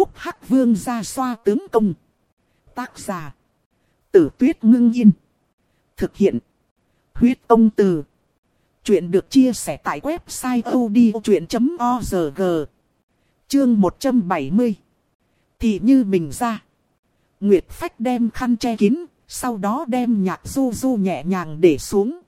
phúc hắc vương ra xoa tướng công. Tác giả. Tử tuyết ngưng yên. Thực hiện. Huyết ông từ. Chuyện được chia sẻ tại website odchuyện.org. Chương 170. Thì như mình ra. Nguyệt Phách đem khăn che kín, sau đó đem nhạc du du nhẹ nhàng để xuống.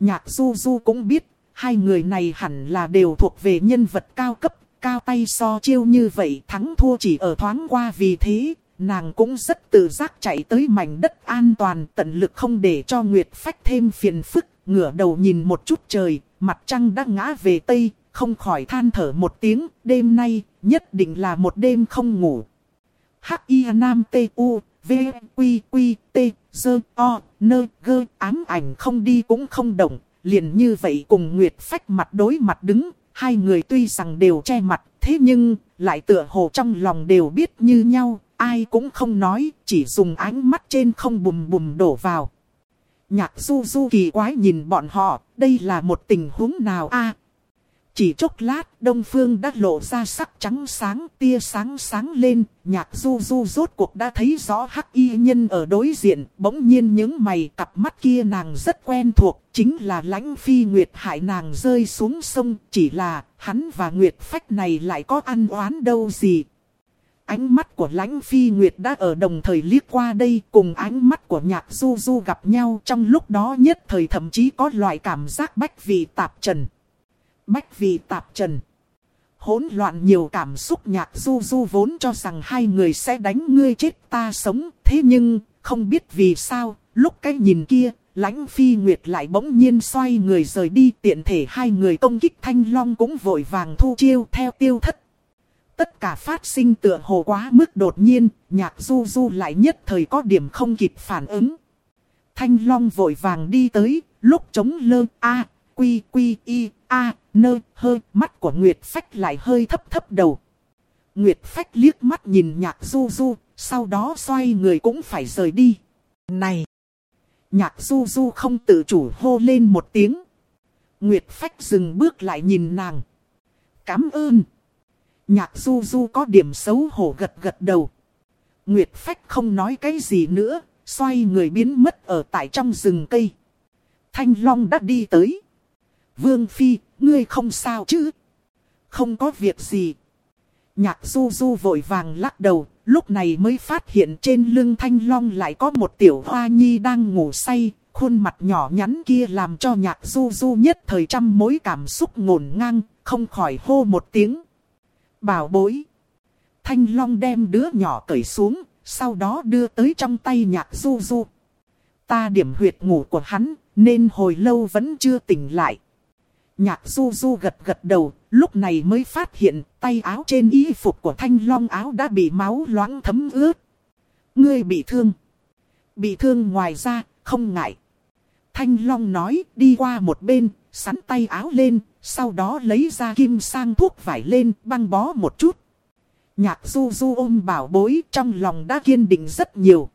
Nhạc du du cũng biết, hai người này hẳn là đều thuộc về nhân vật cao cấp, cao tay so chiêu như vậy thắng thua chỉ ở thoáng qua vì thế, nàng cũng rất tự giác chạy tới mảnh đất an toàn tận lực không để cho Nguyệt Phách thêm phiền phức, ngửa đầu nhìn một chút trời, mặt trăng đã ngã về Tây, không khỏi than thở một tiếng, đêm nay nhất định là một đêm không ngủ. Hắc Y Nam T U V q q T Dơ O Nơ Gơ ám ảnh không đi cũng không động, liền như vậy cùng Nguyệt Phách mặt đối mặt đứng, hai người tuy rằng đều che mặt, thế nhưng lại tựa hồ trong lòng đều biết như nhau, ai cũng không nói, chỉ dùng ánh mắt trên không bùm bùm đổ vào. Nhạc du du kỳ quái nhìn bọn họ, đây là một tình huống nào a chỉ chốc lát, Đông Phương đã lộ ra sắc trắng sáng, tia sáng sáng lên, nhạc du du rốt cuộc đã thấy rõ hắc y nhân ở đối diện, bỗng nhiên những mày cặp mắt kia nàng rất quen thuộc, chính là lãnh phi nguyệt hại nàng rơi xuống sông, chỉ là hắn và nguyệt phách này lại có ăn oán đâu gì. Ánh mắt của lãnh phi nguyệt đã ở đồng thời liếc qua đây cùng ánh mắt của nhạc du du gặp nhau. Trong lúc đó nhất thời thậm chí có loại cảm giác bách vị tạp trần bách vì tạp trần. Hỗn loạn nhiều cảm xúc nhạc du du vốn cho rằng hai người sẽ đánh ngươi chết ta sống. Thế nhưng, không biết vì sao, lúc cái nhìn kia, lãnh phi nguyệt lại bỗng nhiên xoay người rời đi tiện thể hai người công kích thanh long cũng vội vàng thu chiêu theo tiêu thất. Tất cả phát sinh tựa hồ quá mức đột nhiên, nhạc du du lại nhất thời có điểm không kịp phản ứng. Thanh long vội vàng đi tới, lúc chống lơ A, quy quy y, A, nơ, hơ, mắt của Nguyệt Phách lại hơi thấp thấp đầu. Nguyệt Phách liếc mắt nhìn nhạc du du, sau đó xoay người cũng phải rời đi. Này! Nhạc du du không tự chủ hô lên một tiếng. Nguyệt Phách dừng bước lại nhìn nàng. Cám ơn! Nhạc du du có điểm xấu hổ gật gật đầu. Nguyệt Phách không nói cái gì nữa, xoay người biến mất ở tại trong rừng cây. Thanh Long đã đi tới. Vương Phi, ngươi không sao chứ? Không có việc gì. Nhạc du du vội vàng lắc đầu, lúc này mới phát hiện trên lưng thanh long lại có một tiểu hoa nhi đang ngủ say. Khuôn mặt nhỏ nhắn kia làm cho nhạc du du nhất thời trăm mối cảm xúc ngổn ngang, không khỏi hô một tiếng. Bảo bối. Thanh long đem đứa nhỏ cởi xuống, sau đó đưa tới trong tay nhạc du du. Ta điểm huyệt ngủ của hắn, nên hồi lâu vẫn chưa tỉnh lại. Nhạc du du gật gật đầu, lúc này mới phát hiện tay áo trên y phục của thanh long áo đã bị máu loãng thấm ướt. Ngươi bị thương. Bị thương ngoài ra, không ngại. Thanh long nói đi qua một bên, sắn tay áo lên, sau đó lấy ra kim sang thuốc vải lên, băng bó một chút. Nhạc du du ôm bảo bối trong lòng đã kiên định rất nhiều.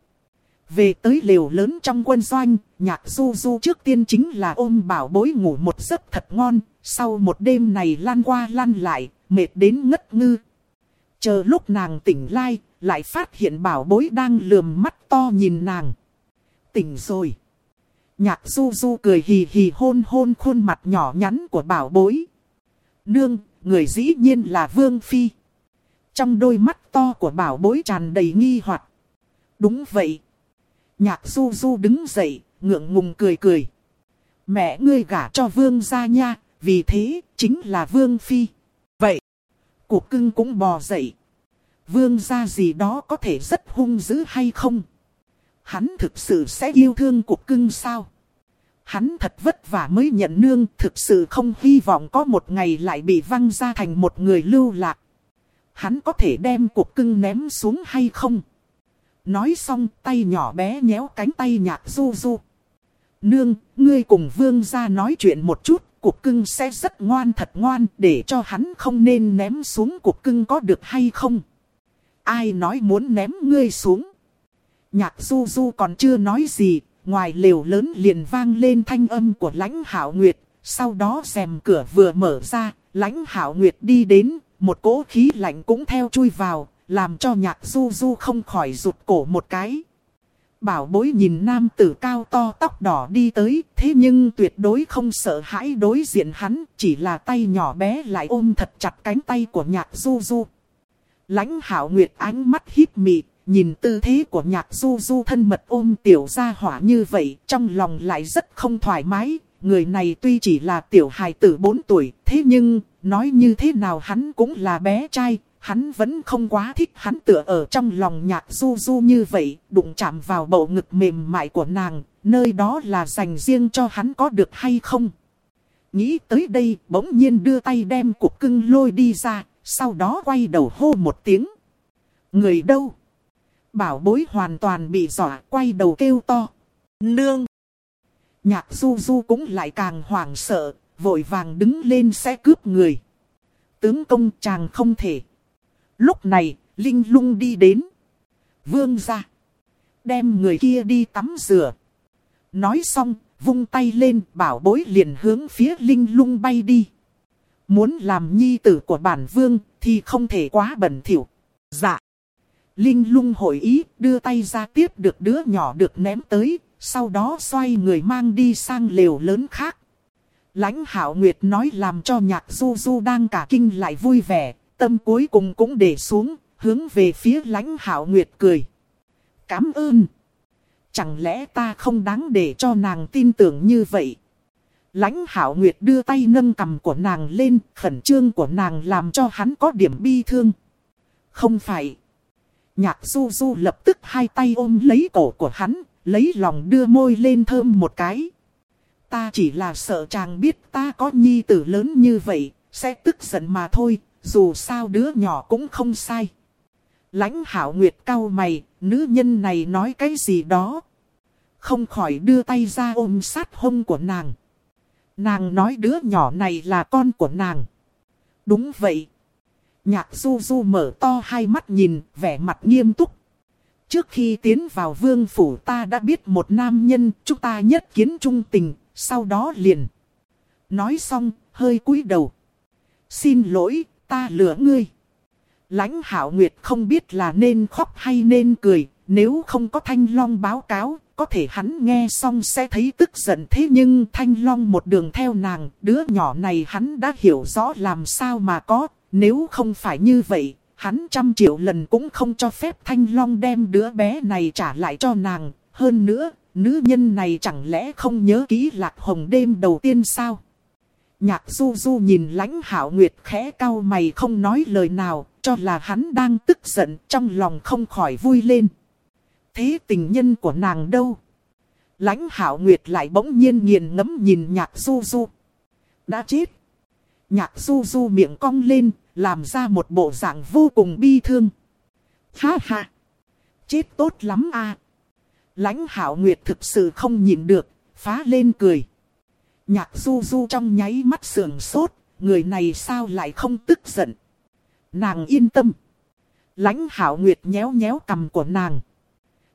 Về tới liều lớn trong quân doanh, nhạc du du trước tiên chính là ôm bảo bối ngủ một giấc thật ngon, sau một đêm này lan qua lan lại, mệt đến ngất ngư. Chờ lúc nàng tỉnh lai, lại phát hiện bảo bối đang lườm mắt to nhìn nàng. Tỉnh rồi. Nhạc du du cười hì hì hôn hôn khuôn mặt nhỏ nhắn của bảo bối. Nương, người dĩ nhiên là Vương Phi. Trong đôi mắt to của bảo bối tràn đầy nghi hoặc. Đúng vậy. Nhạc du du đứng dậy, ngượng ngùng cười cười. Mẹ ngươi gả cho vương gia nha, vì thế, chính là vương phi. Vậy, cuộc cưng cũng bò dậy. Vương gia gì đó có thể rất hung dữ hay không? Hắn thực sự sẽ yêu thương cuộc cưng sao? Hắn thật vất vả mới nhận nương, thực sự không hy vọng có một ngày lại bị văng ra thành một người lưu lạc. Hắn có thể đem cuộc cưng ném xuống hay không? Nói xong tay nhỏ bé nhéo cánh tay nhạc du du. Nương, ngươi cùng vương ra nói chuyện một chút, cục cưng sẽ rất ngoan thật ngoan để cho hắn không nên ném xuống cục cưng có được hay không. Ai nói muốn ném ngươi xuống. Nhạc du du còn chưa nói gì, ngoài lều lớn liền vang lên thanh âm của lãnh hảo nguyệt. Sau đó rèm cửa vừa mở ra, lãnh hảo nguyệt đi đến, một cỗ khí lạnh cũng theo chui vào, làm cho nhạc du du không khỏi rụt cổ một cái. Bảo bối nhìn nam tử cao to tóc đỏ đi tới, thế nhưng tuyệt đối không sợ hãi đối diện hắn, chỉ là tay nhỏ bé lại ôm thật chặt cánh tay của nhạc du du. lãnh hảo nguyệt ánh mắt híp mị, nhìn tư thế của nhạc du du thân mật ôm tiểu gia hỏa như vậy, trong lòng lại rất không thoải mái. Người này tuy chỉ là tiểu hài tử 4 tuổi, thế nhưng, nói như thế nào hắn cũng là bé trai, hắn vẫn không quá thích hắn tựa ở trong lòng nhạc du du như vậy, đụng chạm vào bầu ngực mềm mại của nàng, nơi đó là dành riêng cho hắn có được hay không. Nghĩ tới đây, bỗng nhiên đưa tay đem cục cưng lôi đi ra, sau đó quay đầu hô một tiếng. Người đâu? Bảo bối hoàn toàn bị dọa, quay đầu kêu to. Nương! Nhạc du du cũng lại càng hoảng sợ, vội vàng đứng lên sẽ cướp người. Tướng công chàng không thể. Lúc này, Linh lung đi đến. Vương ra. Đem người kia đi tắm rửa. Nói xong, vung tay lên, bảo bối liền hướng phía Linh lung bay đi. Muốn làm nhi tử của bản vương, thì không thể quá bẩn thỉu. Dạ. Linh lung hội ý, đưa tay ra tiếp được đứa nhỏ được ném tới, sau đó xoay người mang đi sang lều lớn khác. Lãnh hảo nguyệt nói làm cho nhạc du du đang cả kinh lại vui vẻ, tâm cuối cùng cũng để xuống, hướng về phía lãnh hảo nguyệt cười. Cám ơn! Chẳng lẽ ta không đáng để cho nàng tin tưởng như vậy? Lãnh hảo nguyệt đưa tay nâng cầm của nàng lên, khẩn trương của nàng làm cho hắn có điểm bi thương. Không phải. Nhạc du du lập tức hai tay ôm lấy cổ của hắn, lấy lòng đưa môi lên thơm một cái. Ta chỉ là sợ chàng biết ta có nhi tử lớn như vậy, sẽ tức giận mà thôi, dù sao đứa nhỏ cũng không sai. Lãnh hảo nguyệt cao mày, nữ nhân này nói cái gì đó. Không khỏi đưa tay ra ôm sát hông của nàng. Nàng nói đứa nhỏ này là con của nàng. Đúng vậy. Nhạc du du mở to hai mắt nhìn, vẻ mặt nghiêm túc. Trước khi tiến vào vương phủ ta đã biết một nam nhân, chúng ta nhất kiến trung tình, sau đó liền. Nói xong, hơi cúi đầu. Xin lỗi, ta lừa ngươi. Lãnh hảo nguyệt không biết là nên khóc hay nên cười, nếu không có thanh long báo cáo, có thể hắn nghe xong sẽ thấy tức giận thế nhưng thanh long một đường theo nàng, đứa nhỏ này hắn đã hiểu rõ làm sao mà có, nếu không phải như vậy, hắn trăm triệu lần cũng không cho phép thanh long đem đứa bé này trả lại cho nàng, hơn nữa, nữ nhân này chẳng lẽ không nhớ ký lạc hồng đêm đầu tiên sao? Nhạc du du nhìn lãnh hảo nguyệt khẽ cao mày không nói lời nào, cho là hắn đang tức giận trong lòng không khỏi vui lên. Thế tình nhân của nàng đâu? Lãnh hảo nguyệt lại bỗng nhiên nghiền ngấm nhìn nhạc du du. Đã chết. Nhạc du du miệng cong lên, làm ra một bộ dạng vô cùng bi thương. Ha ha! Chết tốt lắm à! Lãnh hảo nguyệt thực sự không nhịn được, phá lên cười. Nhạc du du trong nháy mắt sườn sốt, người này sao lại không tức giận. Nàng yên tâm. Lãnh hảo nguyệt nhéo nhéo cầm của nàng.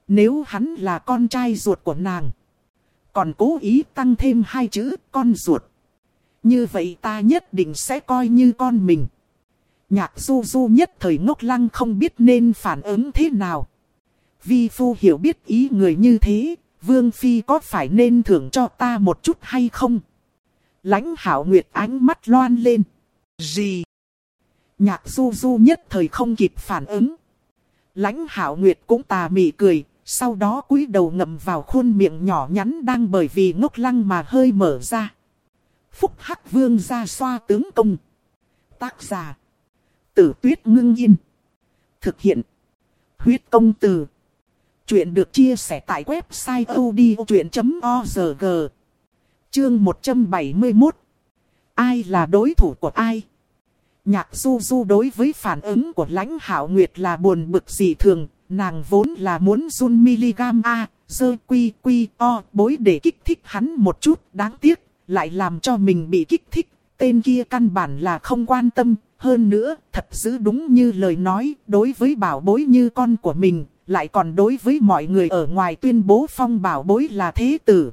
Nếu hắn là con trai ruột của nàng. Còn cố ý tăng thêm hai chữ con ruột. Như vậy ta nhất định sẽ coi như con mình. Nhạc du du nhất thời ngốc lăng không biết nên phản ứng thế nào. Vi phu hiểu biết ý người như thế, Vương Phi có phải nên thưởng cho ta một chút hay không? Lãnh hảo nguyệt ánh mắt loan lên. Gì? Nhạc du du nhất thời không kịp phản ứng. Lãnh hảo nguyệt cũng tà mị cười, sau đó cúi đầu ngậm vào khuôn miệng nhỏ nhắn đang bởi vì ngốc lăng mà hơi mở ra. Phúc Hắc Vương ra xoa tướng công. Tác giả. Tử tuyết ngưng yên. Thực hiện. Huyết công từ. Chuyện được chia sẻ tại website odchuyện.org Chương 171 Ai là đối thủ của ai? Nhạc du du đối với phản ứng của lãnh hảo nguyệt là buồn bực dị thường, nàng vốn là muốn run miligam A, dơ quy quy o bối để kích thích hắn một chút, đáng tiếc, lại làm cho mình bị kích thích, tên kia căn bản là không quan tâm, hơn nữa, thật giữ đúng như lời nói, đối với bảo bối như con của mình, lại còn đối với mọi người ở ngoài tuyên bố phong bảo bối là thế tử.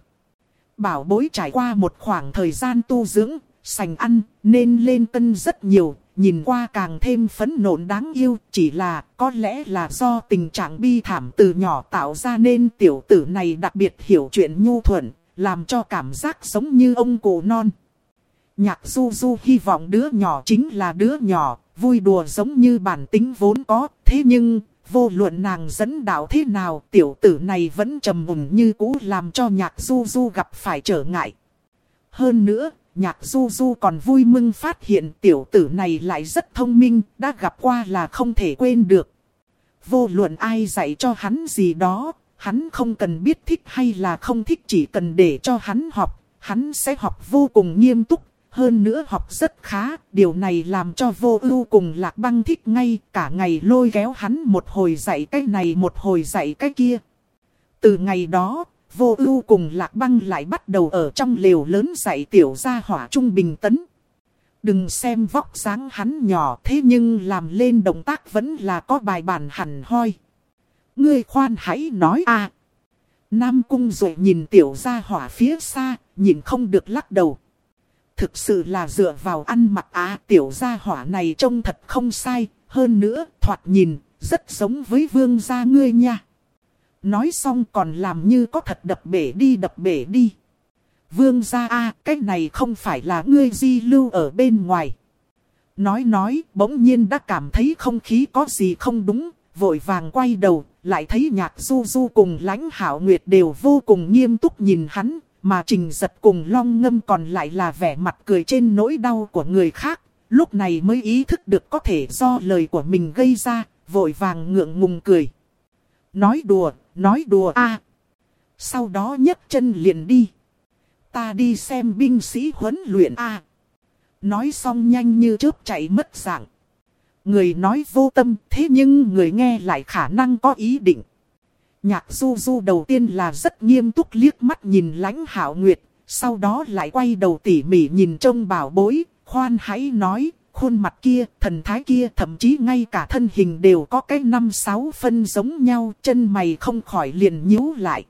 Bảo bối trải qua một khoảng thời gian tu dưỡng, sành ăn, nên lên cân rất nhiều, nhìn qua càng thêm phấn nộn đáng yêu, chỉ là có lẽ là do tình trạng bi thảm từ nhỏ tạo ra nên tiểu tử này đặc biệt hiểu chuyện nhu thuận, làm cho cảm giác giống như ông cụ non. Nhạc du du hy vọng đứa nhỏ chính là đứa nhỏ, vui đùa giống như bản tính vốn có, thế nhưng, vô luận nàng dẫn đạo thế nào, tiểu tử này vẫn trầm mùng như cũ làm cho nhạc du du gặp phải trở ngại. Hơn nữa, nhạc du du còn vui mừng phát hiện tiểu tử này lại rất thông minh, đã gặp qua là không thể quên được. Vô luận ai dạy cho hắn gì đó, hắn không cần biết thích hay là không thích chỉ cần để cho hắn học, hắn sẽ học vô cùng nghiêm túc, hơn nữa học rất khá, điều này làm cho vô ưu cùng lạc băng thích ngay, cả ngày lôi kéo hắn một hồi dạy cái này một hồi dạy cái kia. Từ ngày đó, vô ưu cùng lạc băng lại bắt đầu ở trong lều lớn dạy tiểu gia hỏa trung bình tấn. Đừng xem vóc dáng hắn nhỏ thế nhưng làm lên động tác vẫn là có bài bản hẳn hoi. Ngươi khoan hãy nói a Nam cung rồi nhìn tiểu gia hỏa phía xa, nhìn không được lắc đầu. Thực sự là dựa vào ăn mặc á tiểu gia hỏa này trông thật không sai, hơn nữa thoạt nhìn, rất giống với vương gia ngươi nha. Nói xong còn làm như có thật đập bể đi đập bể đi. Vương gia a cái này không phải là ngươi di lưu ở bên ngoài. Nói nói, bỗng nhiên đã cảm thấy không khí có gì không đúng, vội vàng quay đầu, lại thấy nhạc du du cùng lãnh hảo nguyệt đều vô cùng nghiêm túc nhìn hắn, mà trình giật cùng long ngâm còn lại là vẻ mặt cười trên nỗi đau của người khác. Lúc này mới ý thức được có thể do lời của mình gây ra, vội vàng ngượng ngùng cười. Nói đùa, nói đùa a Sau đó nhấc chân liền đi. Ta đi xem binh sĩ huấn luyện a Nói xong nhanh như chớp chạy mất dạng. Người nói vô tâm thế nhưng người nghe lại khả năng có ý định. Nhạc du du đầu tiên là rất nghiêm túc liếc mắt nhìn lãnh hảo nguyệt, sau đó lại quay đầu tỉ mỉ nhìn trông bảo bối, khoan hãy nói, khuôn mặt kia, thần thái kia, thậm chí ngay cả thân hình đều có cái năm sáu phân giống nhau, chân mày không khỏi liền nhíu lại.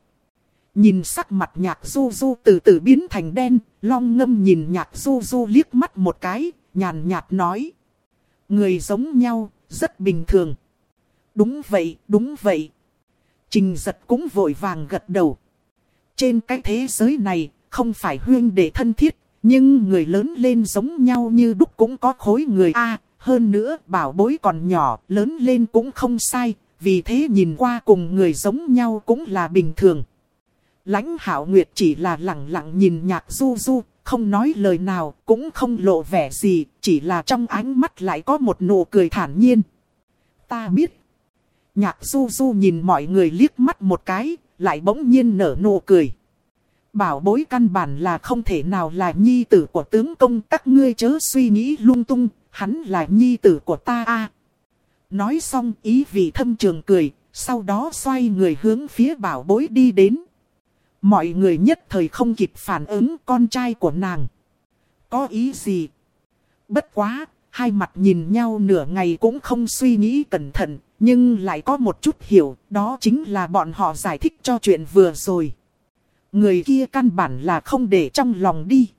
Nhìn sắc mặt nhạc du du từ từ biến thành đen, long ngâm nhìn nhạc du du liếc mắt một cái, nhàn nhạt nói. Người giống nhau, rất bình thường. Đúng vậy, đúng vậy. Trình giật cũng vội vàng gật đầu. Trên cái thế giới này, không phải huyên để thân thiết, nhưng người lớn lên giống nhau như đúc cũng có khối người A. hơn nữa, bảo bối còn nhỏ, lớn lên cũng không sai, vì thế nhìn qua cùng người giống nhau cũng là bình thường. Lãnh hảo nguyệt chỉ là lặng lặng nhìn nhạc du du, không nói lời nào, cũng không lộ vẻ gì, chỉ là trong ánh mắt lại có một nụ cười thản nhiên. Ta biết. Nhạc du du nhìn mọi người liếc mắt một cái, lại bỗng nhiên nở nụ cười. Bảo bối căn bản là không thể nào là nhi tử của tướng công các ngươi chớ suy nghĩ lung tung, hắn là nhi tử của ta a. Nói xong ý vị thâm trường cười, sau đó xoay người hướng phía bảo bối đi đến. Mọi người nhất thời không kịp phản ứng con trai của nàng. Có ý gì? Bất quá, hai mặt nhìn nhau nửa ngày cũng không suy nghĩ cẩn thận, nhưng lại có một chút hiểu, đó chính là bọn họ giải thích cho chuyện vừa rồi. Người kia căn bản là không để trong lòng đi.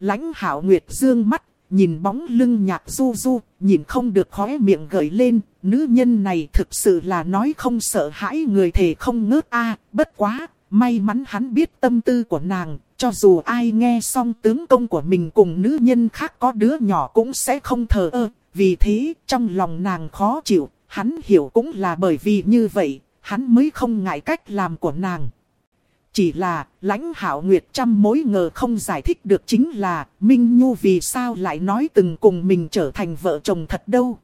lãnh hảo nguyệt dương mắt, nhìn bóng lưng nhạc du du, nhìn không được khóe miệng gợi lên, nữ nhân này thực sự là nói không sợ hãi người thể không ngớt a bất quá, may mắn hắn biết tâm tư của nàng, cho dù ai nghe xong tướng công của mình cùng nữ nhân khác có đứa nhỏ cũng sẽ không thờ ơ, vì thế trong lòng nàng khó chịu, hắn hiểu cũng là bởi vì như vậy, hắn mới không ngại cách làm của nàng. Chỉ là, lãnh hảo nguyệt trăm mối ngờ không giải thích được chính là, Minh Nhu vì sao lại nói từng cùng mình trở thành vợ chồng thật đâu.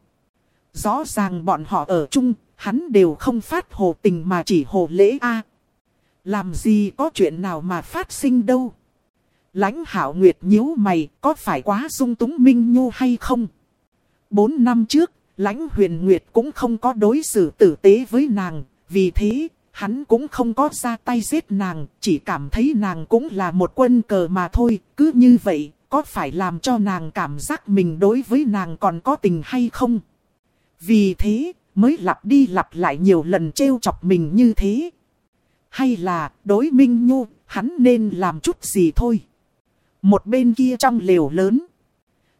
Rõ ràng bọn họ ở chung, hắn đều không phát hồ tình mà chỉ hồ lễ a Làm gì có chuyện nào mà phát sinh đâu. Lãnh hảo nguyệt nhíu mày, có phải quá dung túng Minh Nhu hay không? Bốn năm trước, lãnh huyền nguyệt cũng không có đối xử tử tế với nàng, vì thế, hắn cũng không có ra tay giết nàng, chỉ cảm thấy nàng cũng là một quân cờ mà thôi, cứ như vậy, có phải làm cho nàng cảm giác mình đối với nàng còn có tình hay không? Vì thế, mới lặp đi lặp lại nhiều lần trêu chọc mình như thế. Hay là, đối Minh Nhu, hắn nên làm chút gì thôi. Một bên kia trong lều lớn.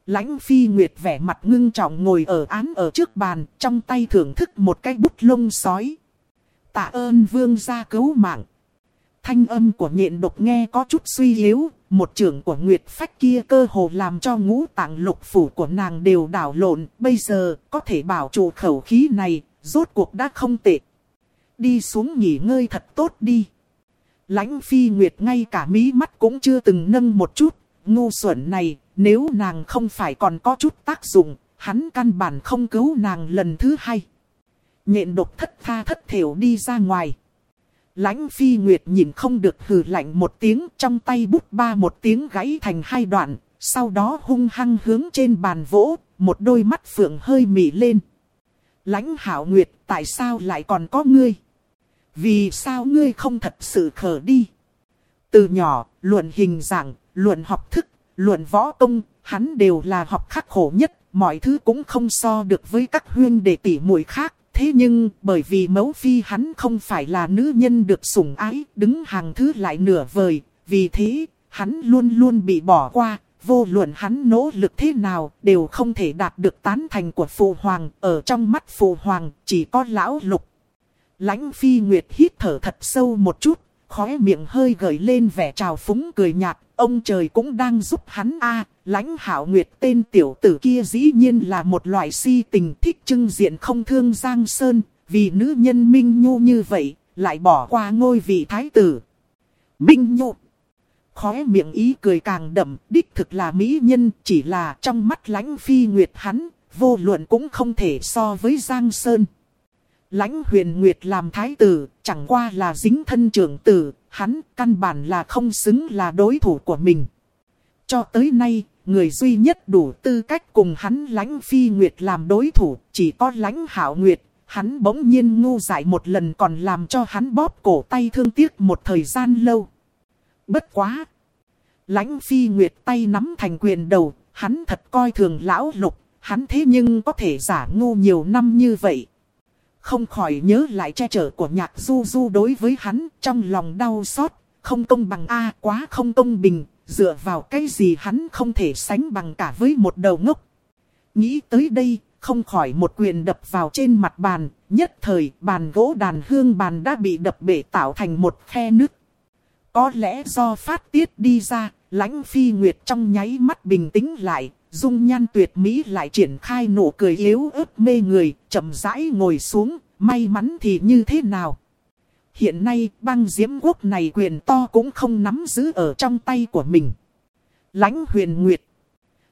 Lãnh phi nguyệt vẻ mặt ngưng trọng ngồi ở án ở trước bàn, trong tay thưởng thức một cái bút lông sói. Tạ ơn vương gia cứu mạng. Thanh âm của nhện độc nghe có chút suy yếu, một trưởng của Nguyệt Phách kia cơ hồ làm cho ngũ tạng lục phủ của nàng đều đảo lộn. Bây giờ, có thể bảo trụ khẩu khí này, rốt cuộc đã không tệ. Đi xuống nghỉ ngơi thật tốt đi. Lãnh phi Nguyệt ngay cả mí mắt cũng chưa từng nâng một chút. Ngu xuẩn này, nếu nàng không phải còn có chút tác dụng, hắn căn bản không cứu nàng lần thứ hai. Nhện độc thất tha thất thiểu đi ra ngoài. Lãnh phi nguyệt nhìn không được hừ lạnh một tiếng trong tay bút ba một tiếng gãy thành hai đoạn, sau đó hung hăng hướng trên bàn vỗ, một đôi mắt phượng hơi mị lên. Lãnh hảo nguyệt tại sao lại còn có ngươi? Vì sao ngươi không thật sự khở đi? Từ nhỏ, luận hình dạng, luận học thức, luận võ công, hắn đều là học khắc khổ nhất, mọi thứ cũng không so được với các huyên đệ tỷ muội khác. Thế nhưng, bởi vì mẫu phi hắn không phải là nữ nhân được sủng ái, đứng hàng thứ lại nửa vời, vì thế, hắn luôn luôn bị bỏ qua, vô luận hắn nỗ lực thế nào, đều không thể đạt được tán thành của phụ hoàng, ở trong mắt phụ hoàng, chỉ có lão lục. Lãnh phi nguyệt hít thở thật sâu một chút, khóe miệng hơi gợi lên vẻ trào phúng cười nhạt, ông trời cũng đang giúp hắn a lãnh hảo nguyệt tên tiểu tử kia dĩ nhiên là một loại si tình thích trưng diện không thương Giang Sơn, vì nữ nhân Minh Nhu như vậy, lại bỏ qua ngôi vị thái tử. Minh Nhu Khóe miệng ý cười càng đậm, đích thực là mỹ nhân, chỉ là trong mắt lãnh phi nguyệt hắn, vô luận cũng không thể so với Giang Sơn. Lãnh huyền nguyệt làm thái tử, chẳng qua là dính thân trưởng tử, hắn căn bản là không xứng là đối thủ của mình. Cho tới nay, người duy nhất đủ tư cách cùng hắn lãnh phi nguyệt làm đối thủ, chỉ có lãnh hảo nguyệt. Hắn bỗng nhiên ngu dại một lần còn làm cho hắn bóp cổ tay thương tiếc một thời gian lâu. Bất quá! Lãnh phi nguyệt tay nắm thành quyền đầu, hắn thật coi thường lão lục, hắn thế nhưng có thể giả ngu nhiều năm như vậy. Không khỏi nhớ lại che chở của nhạc du du đối với hắn trong lòng đau xót. Không công bằng A quá không công bình, dựa vào cái gì hắn không thể sánh bằng cả với một đầu ngốc. Nghĩ tới đây, không khỏi một quyền đập vào trên mặt bàn, nhất thời bàn gỗ đàn hương bàn đã bị đập bể tạo thành một khe nước. Có lẽ do phát tiết đi ra, lãnh phi nguyệt trong nháy mắt bình tĩnh lại, dung nhan tuyệt mỹ lại triển khai nụ cười yếu ớt mê người, chậm rãi ngồi xuống, may mắn thì như thế nào. Hiện nay băng diễm quốc này quyền to cũng không nắm giữ ở trong tay của mình. lãnh huyền nguyệt.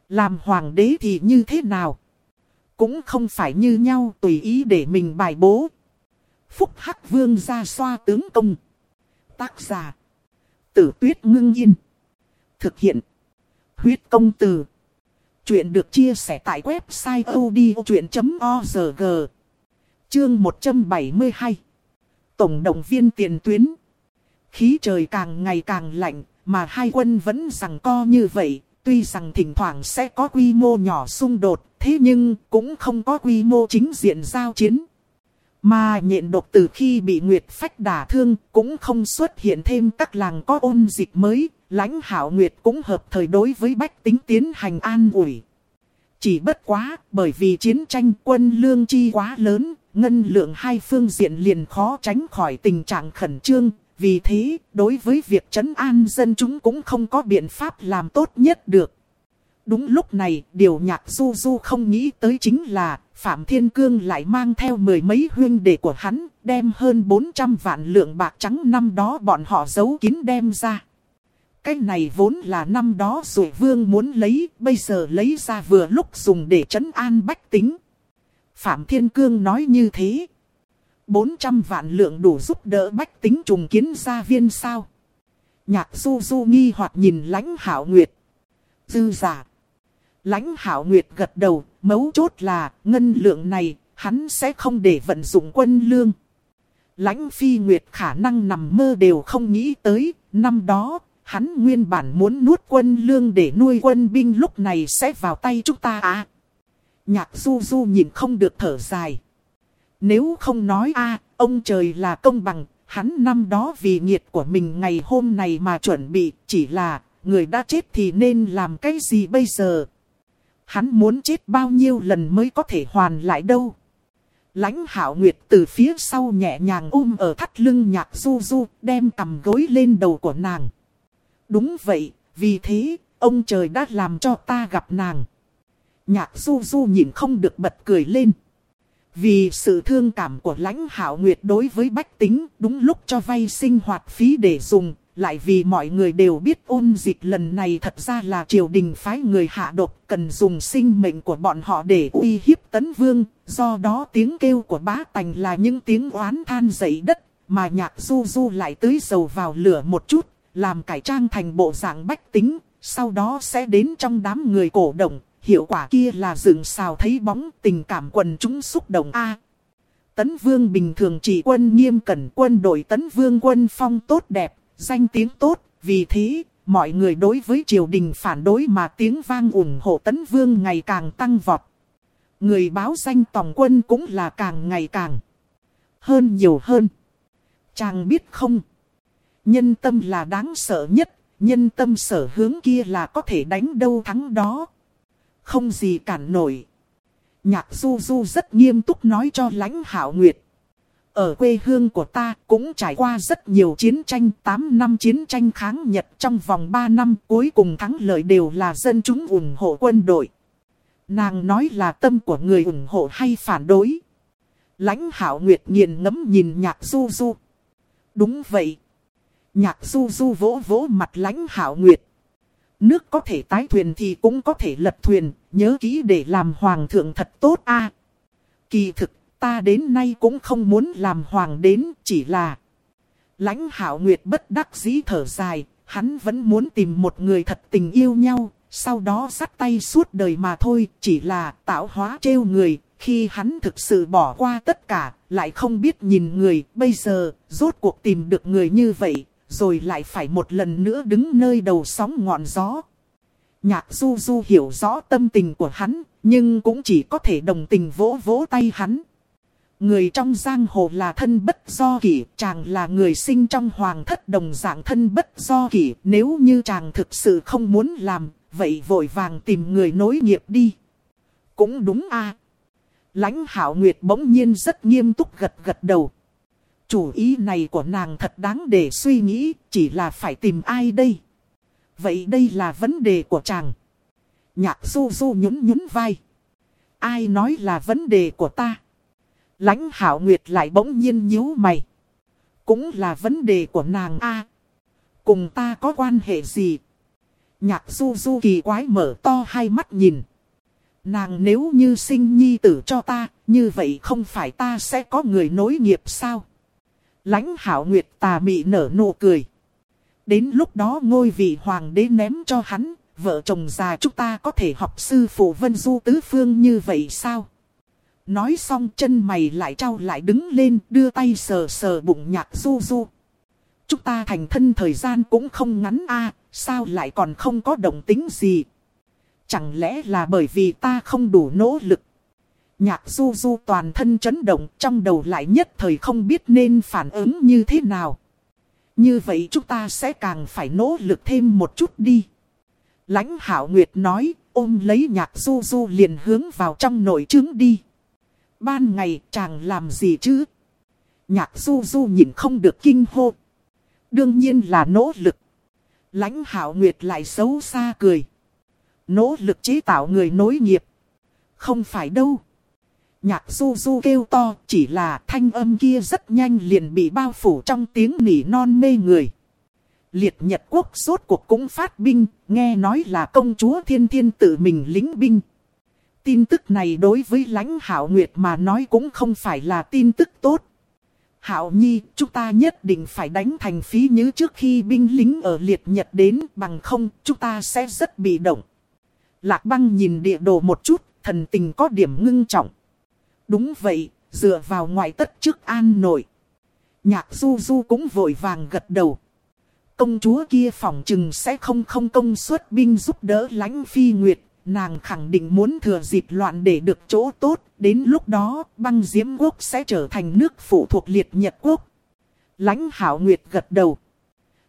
Làm hoàng đế thì như thế nào? Cũng không phải như nhau tùy ý để mình bài bố. Phúc Hắc Vương ra xoa tướng công. Tác giả. Tử tuyết ngưng yên. Thực hiện. Huyết công từ. Chuyện được chia sẻ tại website odchuyện.org Chương 172 Tổng động viên tiền tuyến Khí trời càng ngày càng lạnh, mà hai quân vẫn rằng co như vậy. Tuy rằng thỉnh thoảng sẽ có quy mô nhỏ xung đột, thế nhưng cũng không có quy mô chính diện giao chiến. Mà nhện độc từ khi bị Nguyệt Phách đả thương, cũng không xuất hiện thêm các làng có ôn dịch mới, lãnh hảo Nguyệt cũng hợp thời đối với bách tính tiến hành an ủi. Chỉ bất quá, bởi vì chiến tranh quân lương chi quá lớn, ngân lượng hai phương diện liền khó tránh khỏi tình trạng khẩn trương. Vì thế, đối với việc trấn an dân chúng cũng không có biện pháp làm tốt nhất được. Đúng lúc này, điều nhạc du du không nghĩ tới chính là, Phạm Thiên Cương lại mang theo mười mấy huyên đệ của hắn, đem hơn 400 vạn lượng bạc trắng năm đó bọn họ giấu kín đem ra. Cái này vốn là năm đó rồi vương muốn lấy, bây giờ lấy ra vừa lúc dùng để trấn an bách tính. Phạm Thiên Cương nói như thế. 400 vạn lượng đủ giúp đỡ bách tính trùng kiến gia viên sao. Nhạc du du nghi hoặc nhìn lãnh hảo nguyệt. Dư giả. Lãnh hảo nguyệt gật đầu, mấu chốt là ngân lượng này, hắn sẽ không để vận dụng quân lương. Lãnh phi nguyệt khả năng nằm mơ đều không nghĩ tới, năm đó Hắn nguyên bản muốn nuốt quân lương để nuôi quân binh lúc này sẽ vào tay chúng ta à. Nhạc du du nhìn không được thở dài. Nếu không nói a ông trời là công bằng, hắn năm đó vì nghiệt của mình ngày hôm này mà chuẩn bị, chỉ là người đã chết thì nên làm cái gì bây giờ? Hắn muốn chết bao nhiêu lần mới có thể hoàn lại đâu. Lãnh hảo nguyệt từ phía sau nhẹ nhàng ôm ở thắt lưng nhạc du du, đem cầm gối lên đầu của nàng. Đúng vậy, vì thế, ông trời đã làm cho ta gặp nàng. Nhạc du du nhìn không được bật cười lên. Vì sự thương cảm của lãnh hảo nguyệt đối với bách tính, đúng lúc cho vay sinh hoạt phí để dùng, lại vì mọi người đều biết ôn dịch lần này thật ra là triều đình phái người hạ độc cần dùng sinh mệnh của bọn họ để uy hiếp tấn vương. Do đó tiếng kêu của bá tành là những tiếng oán than dậy đất, mà nhạc du du lại tưới dầu vào lửa một chút, làm cải trang thành bộ dạng bách tính, sau đó sẽ đến trong đám người cổ động. Hiệu quả kia là dựng xào thấy bóng tình cảm quần chúng xúc động A. Tấn Vương bình thường chỉ quân nghiêm cẩn quân đội Tấn Vương quân phong tốt đẹp, danh tiếng tốt, vì thế, mọi người đối với triều đình phản đối mà tiếng vang ủng hộ Tấn Vương ngày càng tăng vọt. Người báo danh tổng quân cũng là càng ngày càng hơn nhiều hơn. Chàng biết không? Nhân tâm là đáng sợ nhất, nhân tâm sở hướng kia là có thể đánh đâu thắng đó. Không gì cản nổi. Nhạc du du rất nghiêm túc nói cho lãnh hảo nguyệt. Ở quê hương của ta cũng trải qua rất nhiều chiến tranh, 8 năm chiến tranh kháng Nhật trong vòng 3 năm cuối cùng thắng lợi đều là dân chúng ủng hộ quân đội. Nàng nói là tâm của người ủng hộ hay phản đối. Lãnh hảo nguyệt nghiền ngấm nhìn nhạc du du. Đúng vậy. Nhạc du du vỗ vỗ mặt lãnh hảo nguyệt. Nước có thể tái thuyền thì cũng có thể lật thuyền, nhớ kỹ để làm hoàng thượng thật tốt a. kỳ thực ta đến nay cũng không muốn làm hoàng đến, chỉ là... Lãnh hảo nguyệt bất đắc dĩ thở dài, hắn vẫn muốn tìm một người thật tình yêu nhau, sau đó sắt tay suốt đời mà thôi, chỉ là tạo hóa trêu người, khi hắn thực sự bỏ qua tất cả, lại không biết nhìn người, bây giờ, rốt cuộc tìm được người như vậy, rồi lại phải một lần nữa đứng nơi đầu sóng ngọn gió. Nhạc du du hiểu rõ tâm tình của hắn, nhưng cũng chỉ có thể đồng tình vỗ vỗ tay hắn. Người trong giang hồ là thân bất do kỷ, chàng là người sinh trong hoàng thất đồng dạng thân bất do kỷ. Nếu như chàng thực sự không muốn làm, vậy vội vàng tìm người nối nghiệp đi. Cũng đúng a Lãnh hảo nguyệt bỗng nhiên rất nghiêm túc gật gật đầu. Chủ ý này của nàng thật đáng để suy nghĩ, chỉ là phải tìm ai đây? Vậy đây là vấn đề của chàng. Nhạc du du nhún nhún vai. Ai nói là vấn đề của ta? Lãnh hảo nguyệt lại bỗng nhiên nhíu mày. Cũng là vấn đề của nàng a Cùng ta có quan hệ gì? Nhạc du du kỳ quái mở to hai mắt nhìn. Nàng nếu như sinh nhi tử cho ta, như vậy không phải ta sẽ có người nối nghiệp sao? Lãnh hảo nguyệt tà mị nở nụ cười. Đến lúc đó ngôi vị hoàng đế ném cho hắn, vợ chồng già chúng ta có thể học sư phụ vân du tứ phương như vậy sao? Nói xong chân mày lại trao lại đứng lên, đưa tay sờ sờ bụng nhạc du du. Chúng ta thành thân thời gian cũng không ngắn a, sao lại còn không có động tính gì? Chẳng lẽ là bởi vì ta không đủ nỗ lực? Nhạc du du toàn thân chấn động, trong đầu lại nhất thời không biết nên phản ứng như thế nào. Như vậy chúng ta sẽ càng phải nỗ lực thêm một chút đi. Lãnh hảo nguyệt nói, ôm lấy nhạc du du liền hướng vào trong nội trướng đi. Ban ngày chàng làm gì chứ? Nhạc du du nhìn không được kinh hô. Đương nhiên là nỗ lực. Lãnh hảo nguyệt lại xấu xa cười. Nỗ lực chế tạo người nối nghiệp. Không phải đâu. Nhạc du du kêu to chỉ là thanh âm kia rất nhanh liền bị bao phủ trong tiếng nỉ non mê người. Liệt Nhật Quốc suốt cuộc cũng phát binh, nghe nói là công chúa thiên thiên tự mình lính binh. Tin tức này đối với lãnh Hảo Nguyệt mà nói cũng không phải là tin tức tốt. Hảo Nhi, chúng ta nhất định phải đánh thành phí như trước khi binh lính ở liệt nhật đến bằng không, chúng ta sẽ rất bị động. Lạc băng nhìn địa đồ một chút, thần tình có điểm ngưng trọng. Đúng vậy, dựa vào ngoại tất trước an nội. Nhạc du du cũng vội vàng gật đầu. Công chúa kia phỏng chừng sẽ không không công suất binh giúp đỡ lãnh phi nguyệt Nàng khẳng định muốn thừa dịp loạn để được chỗ tốt, đến lúc đó băng diễm quốc sẽ trở thành nước phụ thuộc liệt nhật quốc. Lãnh hảo nguyệt gật đầu.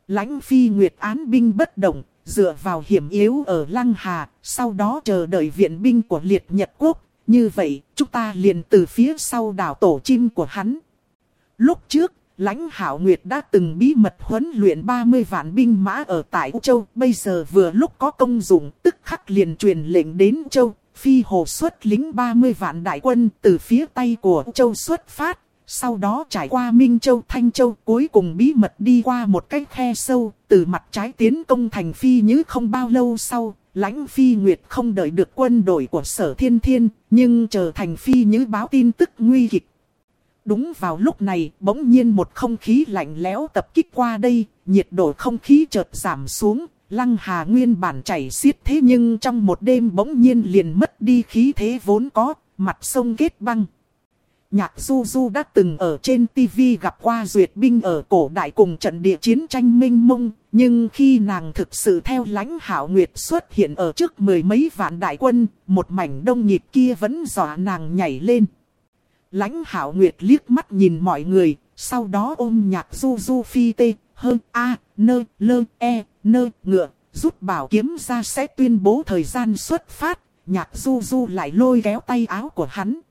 Lãnh phi nguyệt án binh bất động, dựa vào hiểm yếu ở Lăng Hà, sau đó chờ đợi viện binh của liệt Nhật Quốc. Như vậy, chúng ta liền từ phía sau đảo tổ chim của hắn. Lúc trước, lãnh hảo nguyệt đã từng bí mật huấn luyện 30 vạn binh mã ở tại U Châu. Bây giờ vừa lúc có công dụng, tức khắc liền truyền lệnh đến Châu. Phi hồ xuất lính 30 vạn đại quân từ phía tây của U Châu xuất phát. Sau đó trải qua Minh Châu, Thanh Châu, cuối cùng bí mật đi qua một cái khe sâu, từ mặt trái tiến công thành Phi như không bao lâu sau, lãnh Phi Nguyệt không đợi được quân đội của sở thiên thiên, nhưng chờ thành Phi như báo tin tức nguy kịch. Đúng vào lúc này, bỗng nhiên một không khí lạnh lẽo tập kích qua đây, nhiệt độ không khí chợt giảm xuống, lăng hà nguyên bản chảy xiết thế nhưng trong một đêm bỗng nhiên liền mất đi khí thế vốn có, mặt sông kết băng. Nhạc Du Du đã từng ở trên TV gặp qua duyệt binh ở cổ đại cùng trận địa chiến tranh minh mông, nhưng khi nàng thực sự theo lãnh hảo nguyệt xuất hiện ở trước mười mấy vạn đại quân, một mảnh đông nhịp kia vẫn dọa nàng nhảy lên. Lãnh hảo nguyệt liếc mắt nhìn mọi người, sau đó ôm nhạc Du Du phi tê, hơn a, nơ, lơ, e, nơ, ngựa, rút bảo kiếm ra sẽ tuyên bố thời gian xuất phát, nhạc Du Du lại lôi kéo tay áo của hắn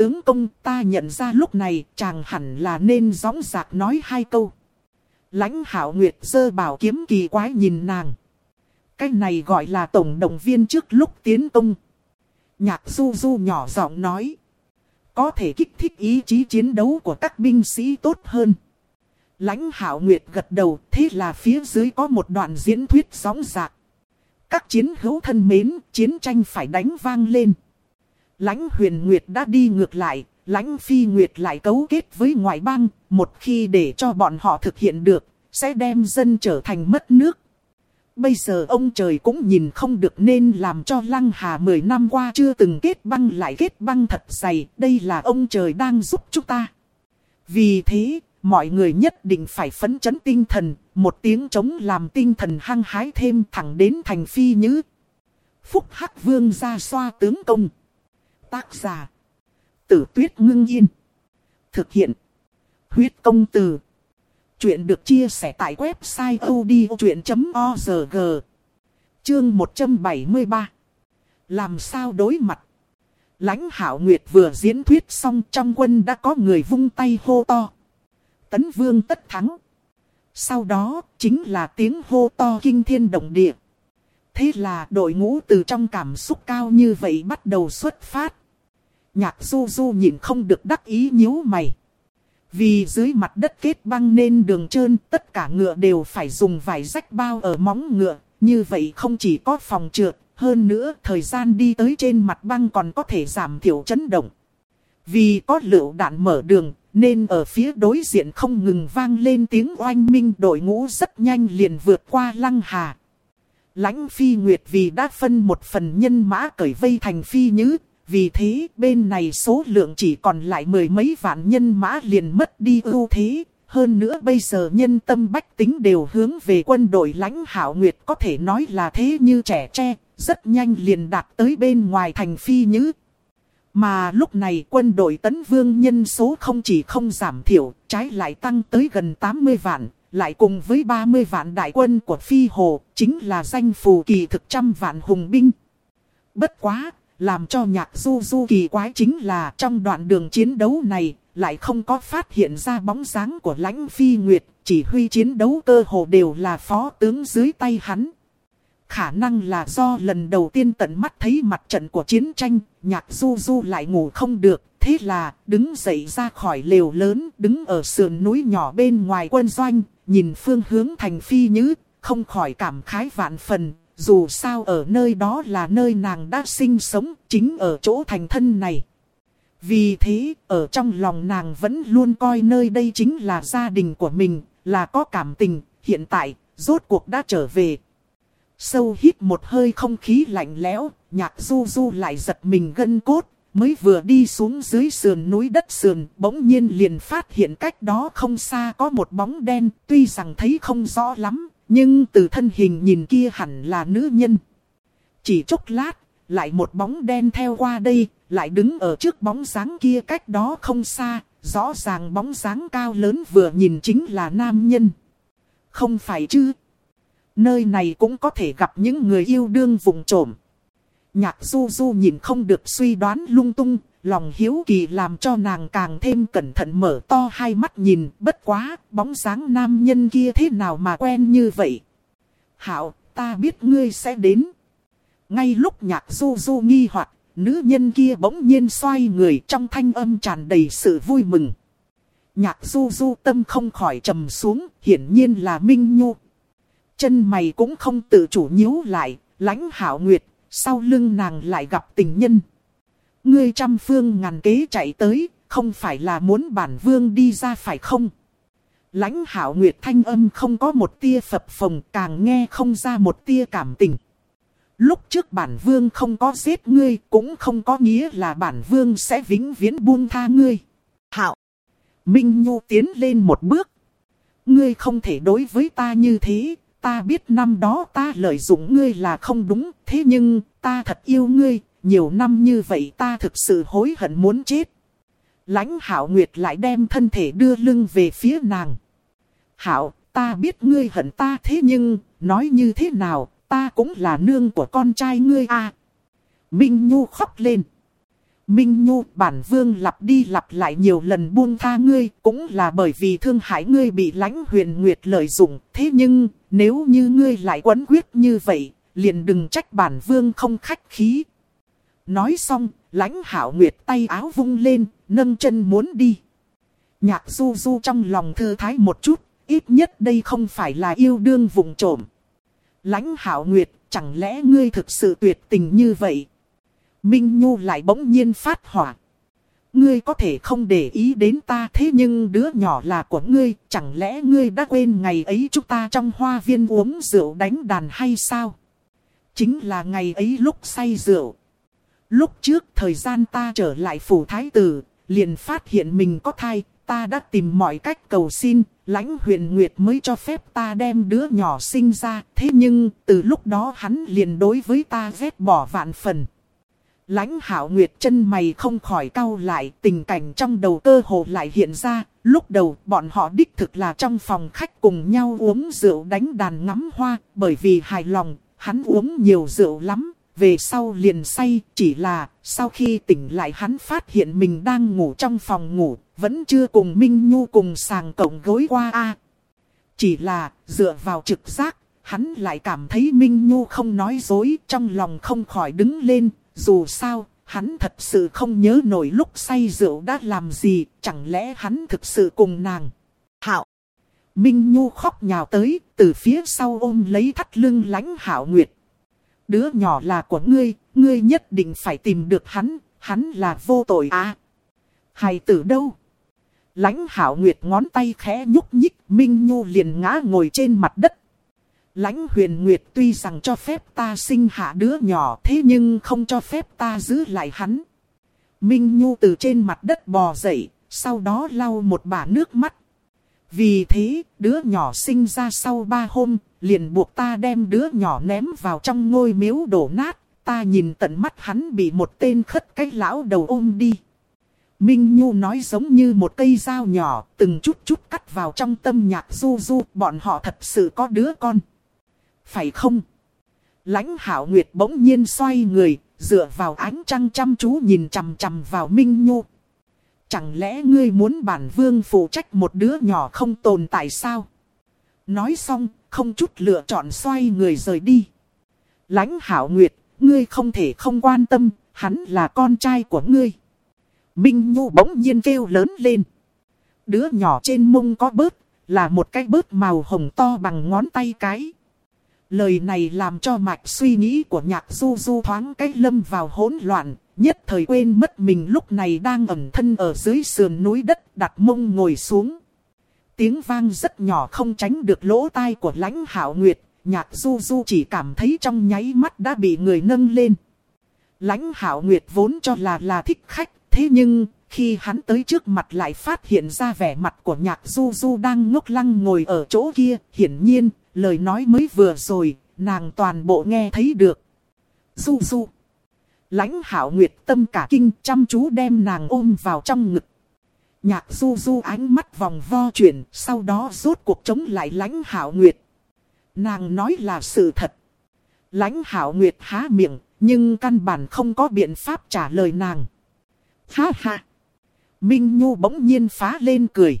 tướng công ta nhận ra lúc này chàng hẳn là nên gióng giạc nói hai câu. Lãnh hảo nguyệt dơ bảo kiếm kỳ quái nhìn nàng. Cái này gọi là tổng động viên trước lúc tiến công. Nhạc du du nhỏ giọng nói. Có thể kích thích ý chí chiến đấu của các binh sĩ tốt hơn. Lãnh Hạo nguyệt gật đầu thế là phía dưới có một đoạn diễn thuyết sóng dạc. Các chiến hữu thân mến, chiến tranh phải đánh vang lên lãnh huyền nguyệt đã đi ngược lại, lãnh phi nguyệt lại cấu kết với ngoại bang, một khi để cho bọn họ thực hiện được, sẽ đem dân trở thành mất nước. Bây giờ ông trời cũng nhìn không được nên làm cho lăng hà 10 năm qua chưa từng kết băng lại kết băng thật dày, đây là ông trời đang giúp chúng ta. Vì thế, mọi người nhất định phải phấn chấn tinh thần, một tiếng chống làm tinh thần hăng hái thêm thẳng đến thành phi như. Phúc Hắc Vương ra xoa tướng công. Tác giả. Tử tuyết ngưng yên. Thực hiện. Huyết công từ. Chuyện được chia sẻ tại website odchuyện.org. Chương 173. Làm sao đối mặt. Lãnh hảo nguyệt vừa diễn thuyết xong trong quân đã có người vung tay hô to. Tấn vương tất thắng. Sau đó chính là tiếng hô to kinh thiên động địa. Thế là đội ngũ từ trong cảm xúc cao như vậy bắt đầu xuất phát. Nhạc du du nhìn không được đắc ý nhíu mày. Vì dưới mặt đất kết băng nên đường trơn tất cả ngựa đều phải dùng vải rách bao ở móng ngựa. Như vậy không chỉ có phòng trượt, hơn nữa thời gian đi tới trên mặt băng còn có thể giảm thiểu chấn động. Vì có lựu đạn mở đường, nên ở phía đối diện không ngừng vang lên tiếng oanh minh đội ngũ rất nhanh liền vượt qua lăng hà. Lãnh phi nguyệt vì đã phân một phần nhân mã cởi vây thành phi nhứ, vì thế bên này số lượng chỉ còn lại mười mấy vạn nhân mã liền mất đi ưu thế. Hơn nữa bây giờ nhân tâm bách tính đều hướng về quân đội lãnh hảo nguyệt có thể nói là thế như trẻ tre, rất nhanh liền đạt tới bên ngoài thành phi nhứ. Mà lúc này quân đội tấn vương nhân số không chỉ không giảm thiểu, trái lại tăng tới gần 80 vạn, lại cùng với 30 vạn đại quân của phi hồ, chính là danh phù kỳ thực trăm vạn hùng binh. Bất quá, làm cho nhạc du du kỳ quái chính là trong đoạn đường chiến đấu này, lại không có phát hiện ra bóng dáng của lãnh phi nguyệt, chỉ huy chiến đấu cơ hồ đều là phó tướng dưới tay hắn. Khả năng là do lần đầu tiên tận mắt thấy mặt trận của chiến tranh, nhạc du du lại ngủ không được, thế là đứng dậy ra khỏi lều lớn, đứng ở sườn núi nhỏ bên ngoài quân doanh, nhìn phương hướng thành phi nhứ, không khỏi cảm khái vạn phần, dù sao ở nơi đó là nơi nàng đã sinh sống, chính ở chỗ thành thân này. Vì thế, ở trong lòng nàng vẫn luôn coi nơi đây chính là gia đình của mình, là có cảm tình, hiện tại, rốt cuộc đã trở về. Sâu hít một hơi không khí lạnh lẽo, nhạc du du lại giật mình gân cốt, mới vừa đi xuống dưới sườn núi đất sườn, bỗng nhiên liền phát hiện cách đó không xa có một bóng đen, tuy rằng thấy không rõ lắm, nhưng từ thân hình nhìn kia hẳn là nữ nhân. Chỉ chốc lát, lại một bóng đen theo qua đây, lại đứng ở trước bóng dáng kia cách đó không xa, rõ ràng bóng dáng cao lớn vừa nhìn chính là nam nhân. Không phải chứ? nơi này cũng có thể gặp những người yêu đương vùng trộm. Nhạc du du nhìn không được suy đoán lung tung, lòng hiếu kỳ làm cho nàng càng thêm cẩn thận mở to hai mắt nhìn, bất quá, bóng dáng nam nhân kia thế nào mà quen như vậy. Hảo, ta biết ngươi sẽ đến. Ngay lúc nhạc du du nghi hoặc nữ nhân kia bỗng nhiên xoay người trong thanh âm tràn đầy sự vui mừng. Nhạc du du tâm không khỏi trầm xuống, hiển nhiên là Minh Nhu. Chân mày cũng không tự chủ nhíu lại, lãnh hảo nguyệt, sau lưng nàng lại gặp tình nhân. Ngươi trăm phương ngàn kế chạy tới, không phải là muốn bản vương đi ra phải không? Lãnh hảo nguyệt thanh âm không có một tia phập phồng càng nghe không ra một tia cảm tình. Lúc trước bản vương không có giết ngươi cũng không có nghĩa là bản vương sẽ vĩnh viễn buông tha ngươi. Hảo! Minh Nhu tiến lên một bước. Ngươi không thể đối với ta như thế, ta biết năm đó ta lợi dụng ngươi là không đúng, thế nhưng ta thật yêu ngươi, nhiều năm như vậy ta thực sự hối hận muốn chết. Lãnh Hảo Nguyệt lại đem thân thể đưa lưng về phía nàng. Hảo, ta biết ngươi hận ta thế nhưng, nói như thế nào, ta cũng là nương của con trai ngươi à. Minh Nhu khóc lên. Minh Nhu bản vương lặp đi lặp lại nhiều lần buông tha ngươi cũng là bởi vì thương hại ngươi bị lãnh huyền nguyệt lợi dụng. Thế nhưng nếu như ngươi lại quấn quyết như vậy liền đừng trách bản vương không khách khí. Nói xong lãnh hảo nguyệt tay áo vung lên nâng chân muốn đi. Nhạc du du trong lòng thư thái một chút ít nhất đây không phải là yêu đương vùng trộm. Lãnh hảo nguyệt chẳng lẽ ngươi thực sự tuyệt tình như vậy Minh Nhu lại bỗng nhiên phát hỏa. Ngươi có thể không để ý đến ta thế nhưng đứa nhỏ là của ngươi, chẳng lẽ ngươi đã quên ngày ấy chúng ta trong hoa viên uống rượu đánh đàn hay sao? Chính là ngày ấy lúc say rượu. Lúc trước thời gian ta trở lại phủ thái tử, liền phát hiện mình có thai, ta đã tìm mọi cách cầu xin, lãnh huyền nguyệt mới cho phép ta đem đứa nhỏ sinh ra. Thế nhưng, từ lúc đó hắn liền đối với ta ghét bỏ vạn phần. Lãnh hảo nguyệt chân mày không khỏi cau lại tình cảnh trong đầu cơ hồ lại hiện ra. Lúc đầu bọn họ đích thực là trong phòng khách cùng nhau uống rượu đánh đàn ngắm hoa. Bởi vì hài lòng, hắn uống nhiều rượu lắm. Về sau liền say, chỉ là sau khi tỉnh lại hắn phát hiện mình đang ngủ trong phòng ngủ. Vẫn chưa cùng Minh Nhu cùng sàng cổng gối qua a Chỉ là dựa vào trực giác, hắn lại cảm thấy Minh Nhu không nói dối. Trong lòng không khỏi đứng lên, dù sao, hắn thật sự không nhớ nổi lúc say rượu đã làm gì, chẳng lẽ hắn thực sự cùng nàng. Hạo. Minh Nhu khóc nhào tới, từ phía sau ôm lấy thắt lưng lánh Hạo Nguyệt. Đứa nhỏ là của ngươi, ngươi nhất định phải tìm được hắn, hắn là vô tội à. Hài tử đâu? Lãnh Hạo Nguyệt ngón tay khẽ nhúc nhích, Minh Nhu liền ngã ngồi trên mặt đất Lãnh huyền nguyệt tuy rằng cho phép ta sinh hạ đứa nhỏ thế nhưng không cho phép ta giữ lại hắn. Minh Nhu từ trên mặt đất bò dậy, sau đó lau một bả nước mắt. Vì thế, đứa nhỏ sinh ra sau ba hôm, liền buộc ta đem đứa nhỏ ném vào trong ngôi miếu đổ nát. Ta nhìn tận mắt hắn bị một tên khất cái lão đầu ôm đi. Minh Nhu nói giống như một cây dao nhỏ, từng chút chút cắt vào trong tâm nhạc du du, bọn họ thật sự có đứa con phải không? Lãnh hảo nguyệt bỗng nhiên xoay người, dựa vào ánh trăng chăm chú nhìn chằm chằm vào Minh Nhu. Chẳng lẽ ngươi muốn bản vương phụ trách một đứa nhỏ không tồn tại sao? Nói xong, không chút lựa chọn xoay người rời đi. Lãnh hảo nguyệt, ngươi không thể không quan tâm, hắn là con trai của ngươi. Minh Nhu bỗng nhiên kêu lớn lên. Đứa nhỏ trên mông có bớt, là một cái bớt màu hồng to bằng ngón tay cái. Lời này làm cho mạch suy nghĩ của nhạc du du thoáng cách lâm vào hỗn loạn, nhất thời quên mất mình lúc này đang ẩn thân ở dưới sườn núi đất đặt mông ngồi xuống. Tiếng vang rất nhỏ không tránh được lỗ tai của lãnh hảo nguyệt, nhạc du du chỉ cảm thấy trong nháy mắt đã bị người nâng lên. Lãnh hảo nguyệt vốn cho là là thích khách, thế nhưng khi hắn tới trước mặt lại phát hiện ra vẻ mặt của nhạc du du đang ngốc lăng ngồi ở chỗ kia, hiển nhiên lời nói mới vừa rồi, nàng toàn bộ nghe thấy được. Du du. Lãnh hảo nguyệt tâm cả kinh chăm chú đem nàng ôm vào trong ngực. Nhạc du du ánh mắt vòng vo chuyển, sau đó rốt cuộc chống lại lãnh hảo nguyệt. Nàng nói là sự thật. Lãnh hảo nguyệt há miệng, nhưng căn bản không có biện pháp trả lời nàng. Ha ha! Minh Nhu bỗng nhiên phá lên cười.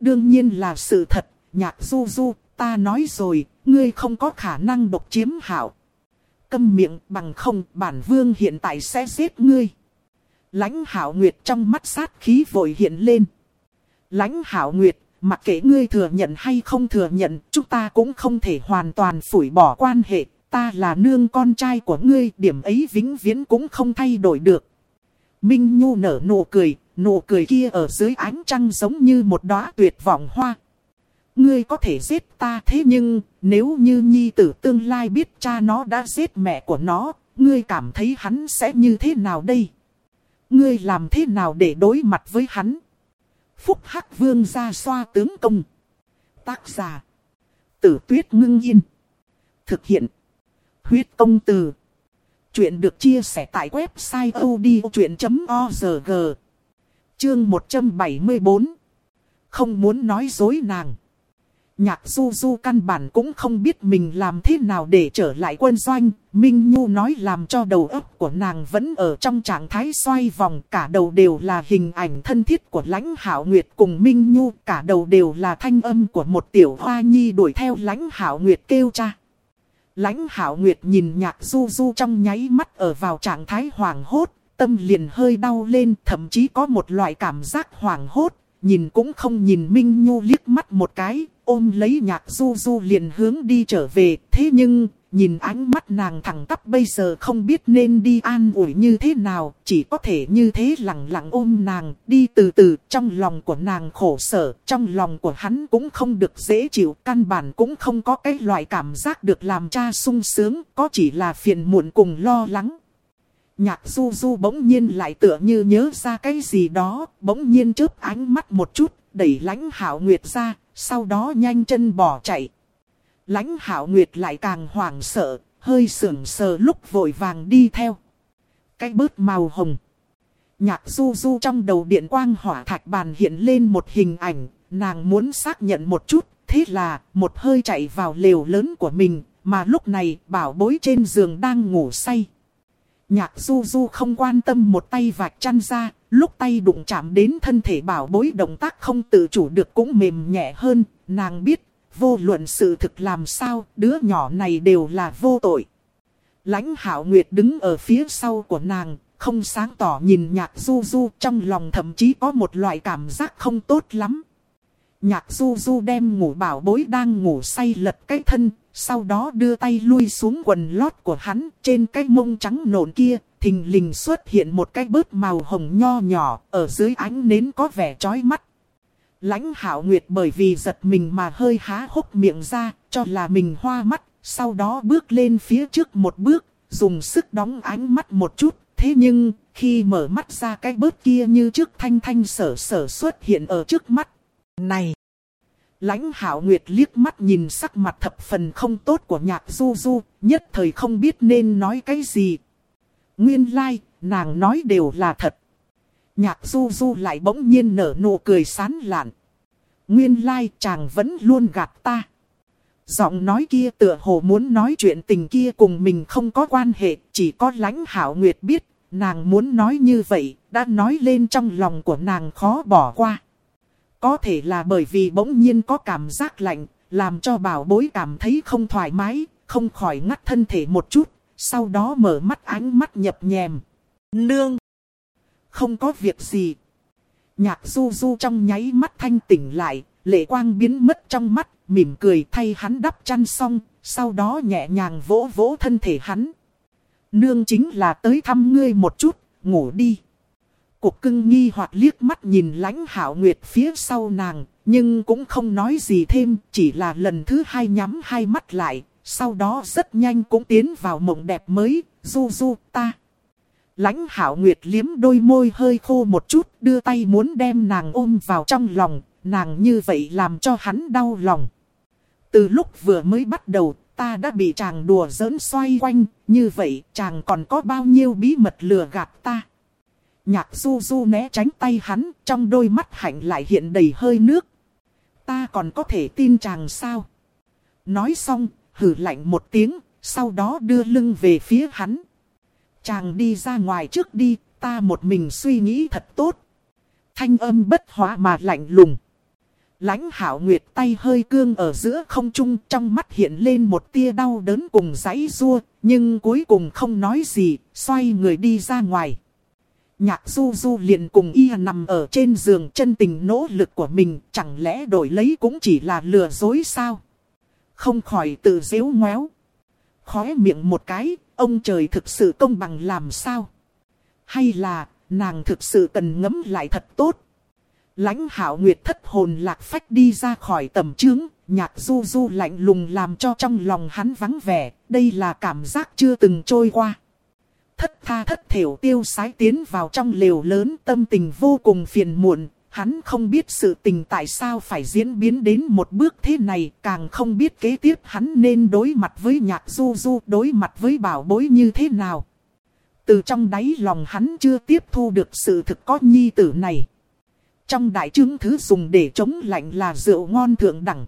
Đương nhiên là sự thật, nhạc du du, ta nói rồi, ngươi không có khả năng độc chiếm hảo. Câm miệng bằng không, bản vương hiện tại sẽ giết ngươi. Lãnh hảo nguyệt trong mắt sát khí vội hiện lên. Lãnh hảo nguyệt, mặc kệ ngươi thừa nhận hay không thừa nhận, chúng ta cũng không thể hoàn toàn phủi bỏ quan hệ. Ta là nương con trai của ngươi, điểm ấy vĩnh viễn cũng không thay đổi được. Minh Nhu nở nụ cười, nụ cười kia ở dưới ánh trăng giống như một đóa tuyệt vọng hoa. Ngươi có thể giết ta thế nhưng, nếu như nhi tử tương lai biết cha nó đã giết mẹ của nó, ngươi cảm thấy hắn sẽ như thế nào đây? Ngươi làm thế nào để đối mặt với hắn? Phúc Hắc Vương ra xoa tướng công. Tác giả. Tử tuyết ngưng yên. Thực hiện. Huyết công từ. Chuyện được chia sẻ tại website odchuyện.org. Chương 174. Không muốn nói dối nàng. Nhạc du du căn bản cũng không biết mình làm thế nào để trở lại quân doanh. Minh Nhu nói làm cho đầu óc của nàng vẫn ở trong trạng thái xoay vòng. Cả đầu đều là hình ảnh thân thiết của lãnh hảo nguyệt cùng Minh Nhu. Cả đầu đều là thanh âm của một tiểu hoa nhi đuổi theo lãnh hảo nguyệt kêu cha. Lãnh hảo nguyệt nhìn nhạc du du trong nháy mắt ở vào trạng thái hoảng hốt. Tâm liền hơi đau lên thậm chí có một loại cảm giác hoảng hốt. Nhìn cũng không nhìn Minh Nhu liếc mắt một cái, ôm lấy nhạc du du liền hướng đi trở về. Thế nhưng, nhìn ánh mắt nàng thẳng tắp bây giờ không biết nên đi an ủi như thế nào. Chỉ có thể như thế lặng lặng ôm nàng, đi từ từ. Trong lòng của nàng khổ sở, trong lòng của hắn cũng không được dễ chịu. Căn bản cũng không có cái loại cảm giác được làm cha sung sướng, có chỉ là phiền muộn cùng lo lắng. Nhạc du du bỗng nhiên lại tựa như nhớ ra cái gì đó, bỗng nhiên chớp ánh mắt một chút, đẩy lãnh hảo nguyệt ra, sau đó nhanh chân bỏ chạy. Lãnh hảo nguyệt lại càng hoảng sợ, hơi sưởng sờ lúc vội vàng đi theo. Cái bớt màu hồng. Nhạc du du trong đầu điện quang hỏa thạch bàn hiện lên một hình ảnh, nàng muốn xác nhận một chút, thế là một hơi chạy vào lều lớn của mình, mà lúc này bảo bối trên giường đang ngủ say. Nhạc du du không quan tâm một tay vạch chăn ra, lúc tay đụng chạm đến thân thể bảo bối động tác không tự chủ được cũng mềm nhẹ hơn, nàng biết, vô luận sự thực làm sao, đứa nhỏ này đều là vô tội. Lãnh hảo nguyệt đứng ở phía sau của nàng, không sáng tỏ nhìn nhạc du du trong lòng thậm chí có một loại cảm giác không tốt lắm. Nhạc du du đem ngủ bảo bối đang ngủ say lật cái thân, sau đó đưa tay lui xuống quần lót của hắn, trên cái mông trắng nộn kia, thình lình xuất hiện một cái bớt màu hồng nho nhỏ, ở dưới ánh nến có vẻ chói mắt. Lãnh hảo nguyệt bởi vì giật mình mà hơi há hốc miệng ra, cho là mình hoa mắt, sau đó bước lên phía trước một bước, dùng sức đóng ánh mắt một chút. Thế nhưng, khi mở mắt ra cái bớt kia như trước thanh thanh sở sở xuất hiện ở trước mắt. Này! Lãnh hảo nguyệt liếc mắt nhìn sắc mặt thập phần không tốt của nhạc du du, nhất thời không biết nên nói cái gì. Nguyên lai, like, nàng nói đều là thật. Nhạc du du lại bỗng nhiên nở nụ cười sán lạn. Nguyên lai like, chàng vẫn luôn gạt ta. Giọng nói kia tựa hồ muốn nói chuyện tình kia cùng mình không có quan hệ, chỉ có lãnh hảo nguyệt biết, nàng muốn nói như vậy, đã nói lên trong lòng của nàng khó bỏ qua. Có thể là bởi vì bỗng nhiên có cảm giác lạnh, làm cho bảo bối cảm thấy không thoải mái, không khỏi ngắt thân thể một chút, sau đó mở mắt ánh mắt nhập nhèm. Nương! Không có việc gì. Nhạc du du trong nháy mắt thanh tỉnh lại, lệ quang biến mất trong mắt, mỉm cười thay hắn đắp chăn xong, sau đó nhẹ nhàng vỗ vỗ thân thể hắn. Nương chính là tới thăm ngươi một chút, ngủ đi. Cục cưng nghi hoặc liếc mắt nhìn lãnh hảo nguyệt phía sau nàng, nhưng cũng không nói gì thêm, chỉ là lần thứ hai nhắm hai mắt lại, sau đó rất nhanh cũng tiến vào mộng đẹp mới, du du ta. Lãnh hảo nguyệt liếm đôi môi hơi khô một chút, đưa tay muốn đem nàng ôm vào trong lòng, nàng như vậy làm cho hắn đau lòng. Từ lúc vừa mới bắt đầu, ta đã bị chàng đùa giỡn xoay quanh, như vậy chàng còn có bao nhiêu bí mật lừa gạt ta. Nhạc du du né tránh tay hắn, trong đôi mắt hạnh lại hiện đầy hơi nước. Ta còn có thể tin chàng sao? Nói xong, hử lạnh một tiếng, sau đó đưa lưng về phía hắn. Chàng đi ra ngoài trước đi, ta một mình suy nghĩ thật tốt. Thanh âm bất hóa mà lạnh lùng. Lãnh hảo nguyệt tay hơi cương ở giữa không trung trong mắt hiện lên một tia đau đớn cùng giấy rua, nhưng cuối cùng không nói gì, xoay người đi ra ngoài. Nhạc du du liền cùng y nằm ở trên giường chân tình nỗ lực của mình, chẳng lẽ đổi lấy cũng chỉ là lừa dối sao? Không khỏi tự dễu ngoéo. Khóe miệng một cái, ông trời thực sự công bằng làm sao? Hay là, nàng thực sự cần ngấm lại thật tốt? Lãnh hảo nguyệt thất hồn lạc phách đi ra khỏi tầm trướng, nhạc du du lạnh lùng làm cho trong lòng hắn vắng vẻ, đây là cảm giác chưa từng trôi qua. Thất tha thất thiểu tiêu sái tiến vào trong lều lớn tâm tình vô cùng phiền muộn, hắn không biết sự tình tại sao phải diễn biến đến một bước thế này, càng không biết kế tiếp hắn nên đối mặt với nhạc du du, đối mặt với bảo bối như thế nào. Từ trong đáy lòng hắn chưa tiếp thu được sự thực có nhi tử này. Trong đại trướng thứ dùng để chống lạnh là rượu ngon thượng đẳng.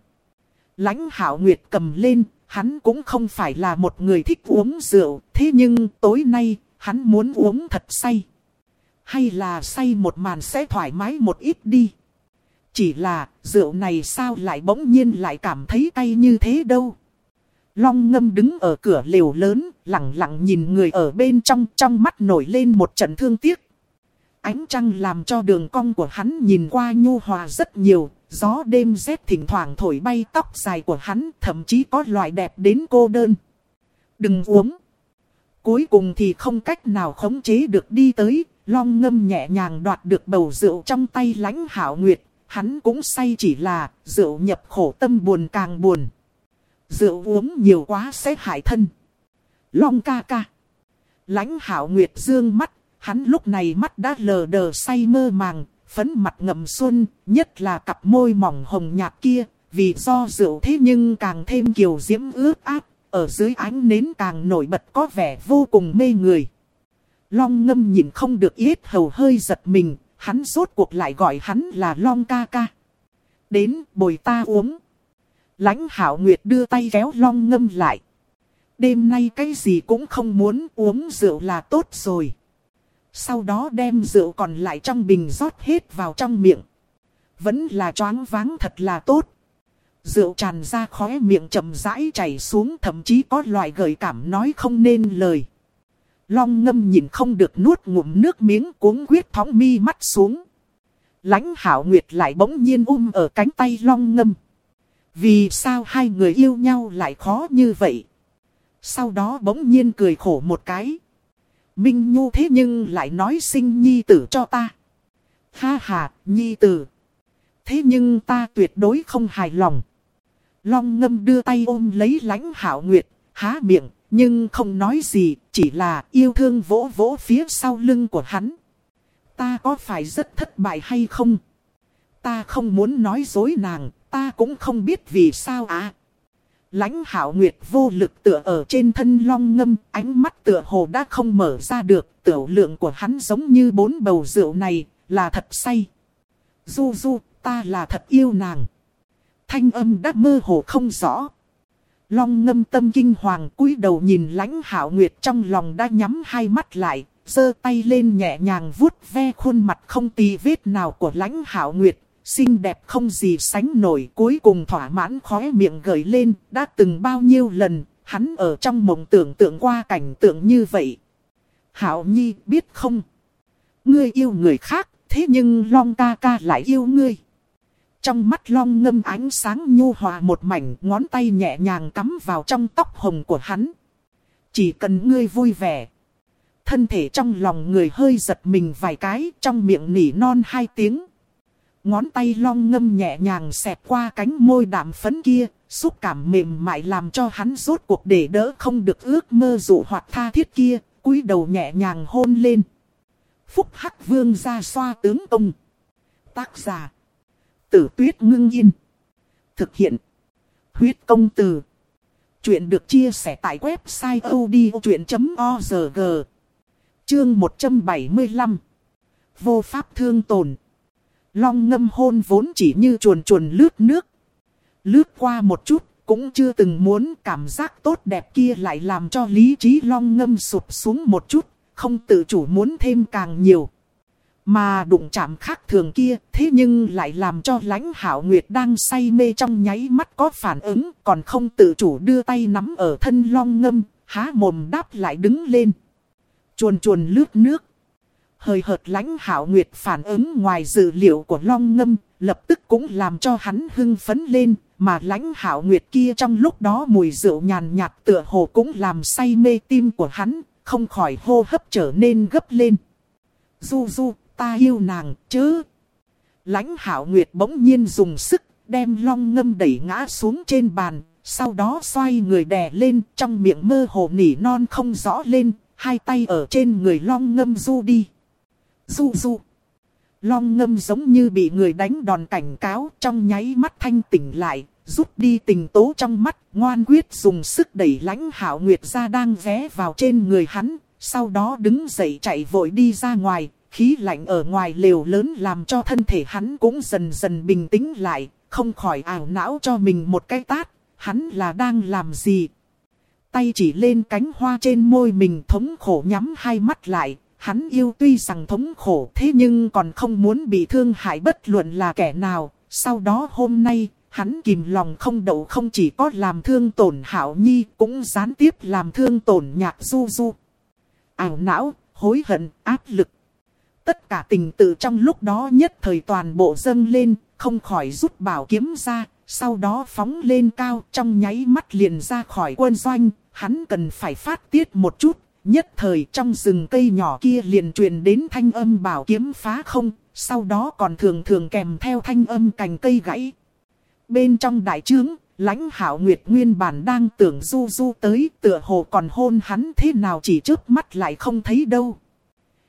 Lãnh hảo nguyệt cầm lên, hắn cũng không phải là một người thích uống rượu, thế nhưng tối nay, hắn muốn uống thật say. Hay là say một màn sẽ thoải mái một ít đi. Chỉ là, rượu này sao lại bỗng nhiên lại cảm thấy cay như thế đâu. Long ngâm đứng ở cửa lều lớn, lặng lặng nhìn người ở bên trong, trong mắt nổi lên một trận thương tiếc. Ánh trăng làm cho đường cong của hắn nhìn qua nhu hòa rất nhiều, gió đêm rét thỉnh thoảng thổi bay tóc dài của hắn, thậm chí có loại đẹp đến cô đơn. Đừng uống. Cuối cùng thì không cách nào khống chế được đi tới, long ngâm nhẹ nhàng đoạt được bầu rượu trong tay lãnh hảo nguyệt. Hắn cũng say chỉ là rượu nhập khổ tâm buồn càng buồn. Rượu uống nhiều quá sẽ hại thân. Long ca ca. Lãnh hảo nguyệt dương mắt Hắn lúc này mắt đã lờ đờ say mơ màng, phấn mặt ngậm xuân, nhất là cặp môi mỏng hồng nhạt kia, vì do rượu thế nhưng càng thêm kiều diễm ướt áp, ở dưới ánh nến càng nổi bật có vẻ vô cùng mê người. Long ngâm nhìn không được yết hầu hơi giật mình, hắn rốt cuộc lại gọi hắn là Long ca ca. Đến bồi ta uống. Lãnh hảo nguyệt đưa tay kéo Long ngâm lại. Đêm nay cái gì cũng không muốn uống rượu là tốt rồi. Sau đó đem rượu còn lại trong bình rót hết vào trong miệng. Vẫn là choáng váng thật là tốt. Rượu tràn ra khóe miệng chậm rãi chảy xuống, thậm chí có loại gợi cảm nói không nên lời. Long ngâm nhìn không được nuốt ngụm nước miếng cuống quyết thóng mi mắt xuống. lãnh hảo nguyệt lại bỗng nhiên um ở cánh tay long ngâm. Vì sao hai người yêu nhau lại khó như vậy? Sau đó bỗng nhiên cười khổ một cái. Minh Nhu thế nhưng lại nói sinh nhi tử cho ta. Ha ha, nhi tử. Thế nhưng ta tuyệt đối không hài lòng. Long ngâm đưa tay ôm lấy lãnh hảo nguyệt, há miệng, nhưng không nói gì, chỉ là yêu thương vỗ vỗ phía sau lưng của hắn. Ta có phải rất thất bại hay không? Ta không muốn nói dối nàng, ta cũng không biết vì sao à. Lãnh hảo nguyệt vô lực tựa ở trên thân long ngâm, ánh mắt tựa hồ đã không mở ra được, tiểu lượng của hắn giống như bốn bầu rượu này, là thật say. Du du, ta là thật yêu nàng. Thanh âm đã mơ hồ không rõ. Long ngâm tâm kinh hoàng cúi đầu nhìn lãnh hảo nguyệt trong lòng đã nhắm hai mắt lại, giơ tay lên nhẹ nhàng vuốt ve khuôn mặt không tì vết nào của lãnh hảo nguyệt, xinh đẹp không gì sánh nổi cuối cùng thỏa mãn khóe miệng gợi lên, đã từng bao nhiêu lần, hắn ở trong mộng tưởng tượng qua cảnh tượng như vậy. Hảo Nhi biết không? Ngươi yêu người khác, thế nhưng Long ca ca lại yêu ngươi. Trong mắt Long ngâm ánh sáng nhu hòa một mảnh, ngón tay nhẹ nhàng cắm vào trong tóc hồng của hắn. Chỉ cần ngươi vui vẻ. Thân thể trong lòng người hơi giật mình vài cái, trong miệng nỉ non hai tiếng. Ngón tay long ngâm nhẹ nhàng xẹt qua cánh môi đạm phấn kia, xúc cảm mềm mại làm cho hắn rốt cuộc để đỡ không được ước mơ dụ hoặc tha thiết kia, cúi đầu nhẹ nhàng hôn lên. Phúc Hắc Vương ra xoa tướng ông. Tác giả. Tử tuyết ngưng yên. Thực hiện. Huyết công từ. Chuyện được chia sẻ tại website odchuyện.org. Chương 175. Vô pháp thương tổn Long ngâm hôn vốn chỉ như chuồn chuồn lướt nước. Lướt qua một chút, cũng chưa từng muốn cảm giác tốt đẹp kia lại làm cho lý trí long ngâm sụp xuống một chút, không tự chủ muốn thêm càng nhiều. Mà đụng chạm khác thường kia, thế nhưng lại làm cho lãnh hảo nguyệt đang say mê trong nháy mắt có phản ứng, còn không tự chủ đưa tay nắm ở thân long ngâm, há mồm đáp lại đứng lên. Chuồn chuồn lướt nước. Hơi hợt lãnh hảo nguyệt phản ứng ngoài dự liệu của long ngâm, lập tức cũng làm cho hắn hưng phấn lên, mà lãnh hảo nguyệt kia trong lúc đó mùi rượu nhàn nhạt tựa hồ cũng làm say mê tim của hắn, không khỏi hô hấp trở nên gấp lên. Du du, ta yêu nàng, chứ. Lãnh hảo nguyệt bỗng nhiên dùng sức, đem long ngâm đẩy ngã xuống trên bàn, sau đó xoay người đè lên, trong miệng mơ hồ nỉ non không rõ lên, hai tay ở trên người long ngâm du đi. Du du. Long ngâm giống như bị người đánh đòn cảnh cáo trong nháy mắt thanh tỉnh lại, rút đi tình tố trong mắt, ngoan quyết dùng sức đẩy lãnh hảo nguyệt ra đang vé vào trên người hắn, sau đó đứng dậy chạy vội đi ra ngoài, khí lạnh ở ngoài lều lớn làm cho thân thể hắn cũng dần dần bình tĩnh lại, không khỏi ảo não cho mình một cái tát, hắn là đang làm gì. Tay chỉ lên cánh hoa trên môi mình thống khổ nhắm hai mắt lại, hắn yêu tuy rằng thống khổ thế nhưng còn không muốn bị thương hại bất luận là kẻ nào, sau đó hôm nay Hắn kìm lòng không đậu không chỉ có làm thương tổn hảo nhi, cũng gián tiếp làm thương tổn nhạc du du. Ảo não, hối hận, áp lực. Tất cả tình tự trong lúc đó nhất thời toàn bộ dâng lên, không khỏi rút bảo kiếm ra, sau đó phóng lên cao trong nháy mắt liền ra khỏi quân doanh, hắn cần phải phát tiết một chút. Nhất thời trong rừng cây nhỏ kia liền truyền đến thanh âm bảo kiếm phá không, sau đó còn thường thường kèm theo thanh âm cành cây gãy. Bên trong đại trướng, lãnh hảo nguyệt nguyên bản đang tưởng du du tới tựa hồ còn hôn hắn thế nào chỉ trước mắt lại không thấy đâu.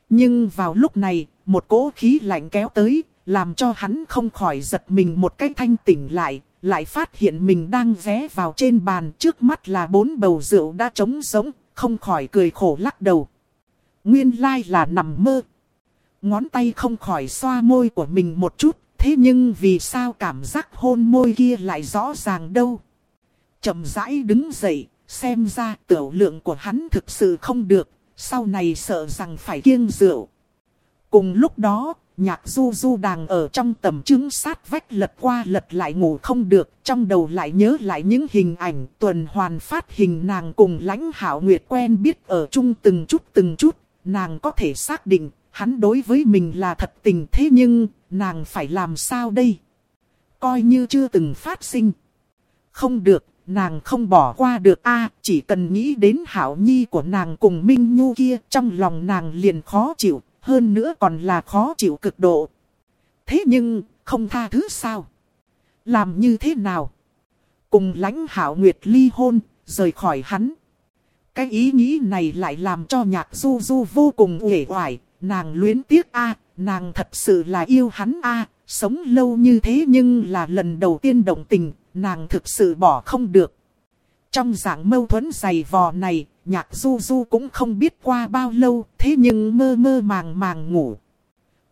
Nhưng vào lúc này, một cỗ khí lạnh kéo tới, làm cho hắn không khỏi giật mình một cách thanh tỉnh lại, lại phát hiện mình đang vé vào trên bàn trước mắt là bốn bầu rượu đã trống sống, không khỏi cười khổ lắc đầu. Nguyên lai là nằm mơ. Ngón tay không khỏi xoa môi của mình một chút, Thế nhưng vì sao cảm giác hôn môi kia lại rõ ràng đâu? chậm rãi đứng dậy, xem ra tiểu lượng của hắn thực sự không được, sau này sợ rằng phải kiêng rượu. Cùng lúc đó, nhạc du du đang ở trong tầm chứng sát vách lật qua lật lại ngủ không được, trong đầu lại nhớ lại những hình ảnh tuần hoàn phát hình nàng cùng lãnh hảo nguyệt quen biết ở chung từng chút từng chút, nàng có thể xác định hắn đối với mình là thật tình thế nhưng, nàng phải làm sao đây? Coi như chưa từng phát sinh. Không được, nàng không bỏ qua được a chỉ cần nghĩ đến hảo nhi của nàng cùng Minh Nhu kia trong lòng nàng liền khó chịu, hơn nữa còn là khó chịu cực độ. Thế nhưng, không tha thứ sao? Làm như thế nào? Cùng lãnh hảo nguyệt ly hôn, rời khỏi hắn. Cái ý nghĩ này lại làm cho nhạc du du vô cùng uể oải, nàng luyến tiếc a nàng thật sự là yêu hắn a sống lâu như thế nhưng là lần đầu tiên động tình, nàng thực sự bỏ không được. Trong dạng mâu thuẫn dày vò này, nhạc du du cũng không biết qua bao lâu, thế nhưng mơ mơ màng màng ngủ.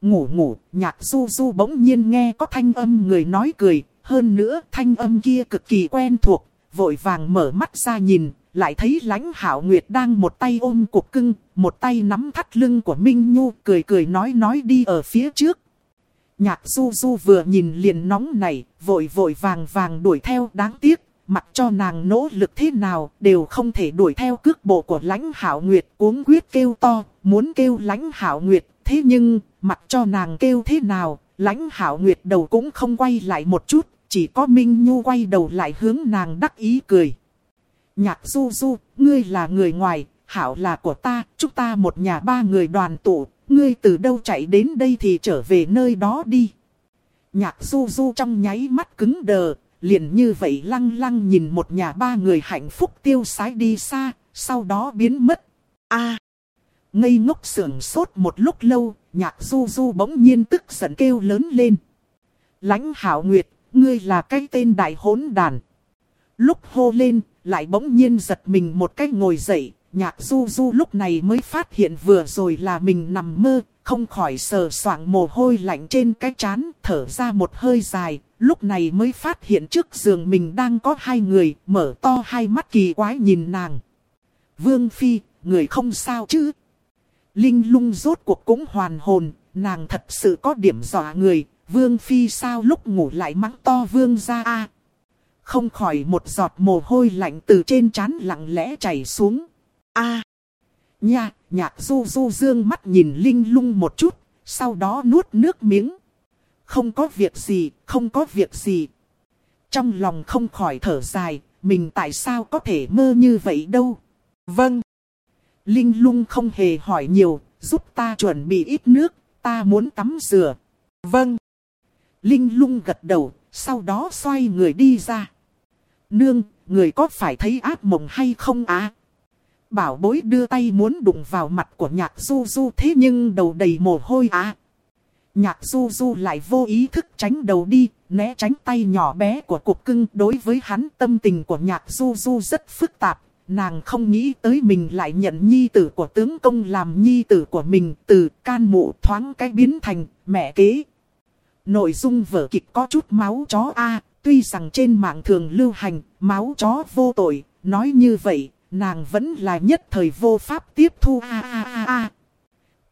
Ngủ ngủ, nhạc du du bỗng nhiên nghe có thanh âm người nói cười, hơn nữa thanh âm kia cực kỳ quen thuộc, vội vàng mở mắt ra nhìn, lại thấy lãnh hảo nguyệt đang một tay ôm cục cưng, một tay nắm thắt lưng của Minh Nhu cười cười nói nói đi ở phía trước. Nhạc du du vừa nhìn liền nóng này, vội vội vàng vàng đuổi theo đáng tiếc, mặc cho nàng nỗ lực thế nào đều không thể đuổi theo cước bộ của lãnh hảo nguyệt cuống quyết kêu to, muốn kêu lãnh hảo nguyệt, thế nhưng, mặc cho nàng kêu thế nào, lãnh hảo nguyệt đầu cũng không quay lại một chút, chỉ có Minh Nhu quay đầu lại hướng nàng đắc ý cười. Nhạc du du, ngươi là người ngoài, hảo là của ta, chúng ta một nhà ba người đoàn tụ, ngươi từ đâu chạy đến đây thì trở về nơi đó đi. Nhạc du du trong nháy mắt cứng đờ, liền như vậy lăng lăng nhìn một nhà ba người hạnh phúc tiêu sái đi xa, sau đó biến mất. a ngây ngốc sưởng sốt một lúc lâu, nhạc du du bỗng nhiên tức giận kêu lớn lên. lãnh hảo nguyệt, ngươi là cái tên đại hỗn đàn. Lúc hô lên, lại bỗng nhiên giật mình một cách ngồi dậy, nhạc du du lúc này mới phát hiện vừa rồi là mình nằm mơ, không khỏi sờ soạng mồ hôi lạnh trên cái chán, thở ra một hơi dài, lúc này mới phát hiện trước giường mình đang có hai người, mở to hai mắt kỳ quái nhìn nàng. Vương Phi, người không sao chứ? Linh lung rốt cuộc cũng hoàn hồn, nàng thật sự có điểm dọa người, Vương Phi sao lúc ngủ lại mắng to Vương ra a Không khỏi một giọt mồ hôi lạnh từ trên trán lặng lẽ chảy xuống. a Nha, nhạc du du dương mắt nhìn Linh lung một chút, sau đó nuốt nước miếng. Không có việc gì, không có việc gì. Trong lòng không khỏi thở dài, mình tại sao có thể mơ như vậy đâu. Vâng. Linh lung không hề hỏi nhiều, giúp ta chuẩn bị ít nước, ta muốn tắm rửa. Vâng. Linh lung gật đầu, sau đó xoay người đi ra. Nương, người có phải thấy ác mộng hay không á? Bảo bối đưa tay muốn đụng vào mặt của nhạc du du thế nhưng đầu đầy mồ hôi á. Nhạc du du lại vô ý thức tránh đầu đi, né tránh tay nhỏ bé của cục cưng. Đối với hắn tâm tình của nhạc du du rất phức tạp. Nàng không nghĩ tới mình lại nhận nhi tử của tướng công làm nhi tử của mình từ can mụ thoáng cái biến thành mẹ kế. Nội dung vở kịch có chút máu chó A, tuy rằng trên mạng thường lưu hành, máu chó vô tội, nói như vậy, nàng vẫn là nhất thời vô pháp tiếp thu A A A A.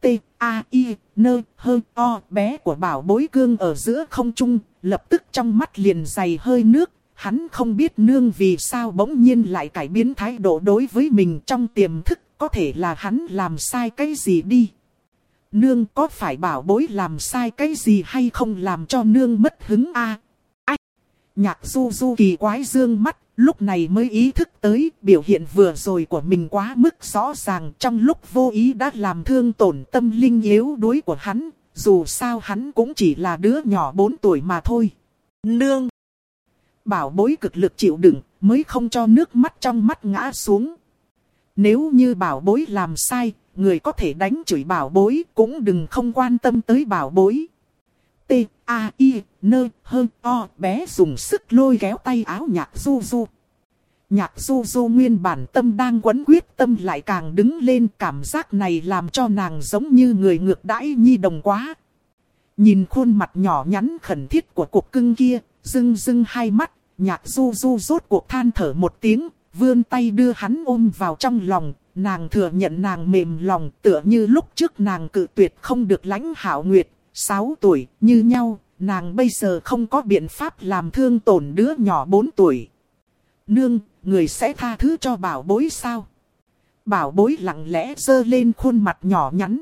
T, A, I, N, H, O, bé của bảo bối cương ở giữa không trung, lập tức trong mắt liền dày hơi nước. Hắn không biết nương vì sao bỗng nhiên lại cải biến thái độ đối với mình trong tiềm thức, có thể là hắn làm sai cái gì đi. Nương có phải bảo bối làm sai cái gì hay không làm cho nương mất hứng a à? Nhạc du du kỳ quái dương mắt, lúc này mới ý thức tới biểu hiện vừa rồi của mình quá mức rõ ràng trong lúc vô ý đã làm thương tổn tâm linh yếu đuối của hắn, dù sao hắn cũng chỉ là đứa nhỏ 4 tuổi mà thôi. Nương! Bảo bối cực lực chịu đựng mới không cho nước mắt trong mắt ngã xuống. Nếu như bảo bối làm sai, người có thể đánh chửi bảo bối cũng đừng không quan tâm tới bảo bối. T, A, I, N, H, O, bé dùng sức lôi kéo tay áo nhạc du du. Nhạc du du nguyên bản tâm đang quấn quyết tâm lại càng đứng lên cảm giác này làm cho nàng giống như người ngược đãi nhi đồng quá. Nhìn khuôn mặt nhỏ nhắn khẩn thiết của cuộc cưng kia, rưng rưng hai mắt, nhạc du du rốt cuộc than thở một tiếng, vươn tay đưa hắn ôm vào trong lòng, nàng thừa nhận nàng mềm lòng tựa như lúc trước nàng cự tuyệt không được lãnh hảo nguyệt, 6 tuổi như nhau, nàng bây giờ không có biện pháp làm thương tổn đứa nhỏ 4 tuổi. Nương, người sẽ tha thứ cho bảo bối sao? Bảo bối lặng lẽ dơ lên khuôn mặt nhỏ nhắn.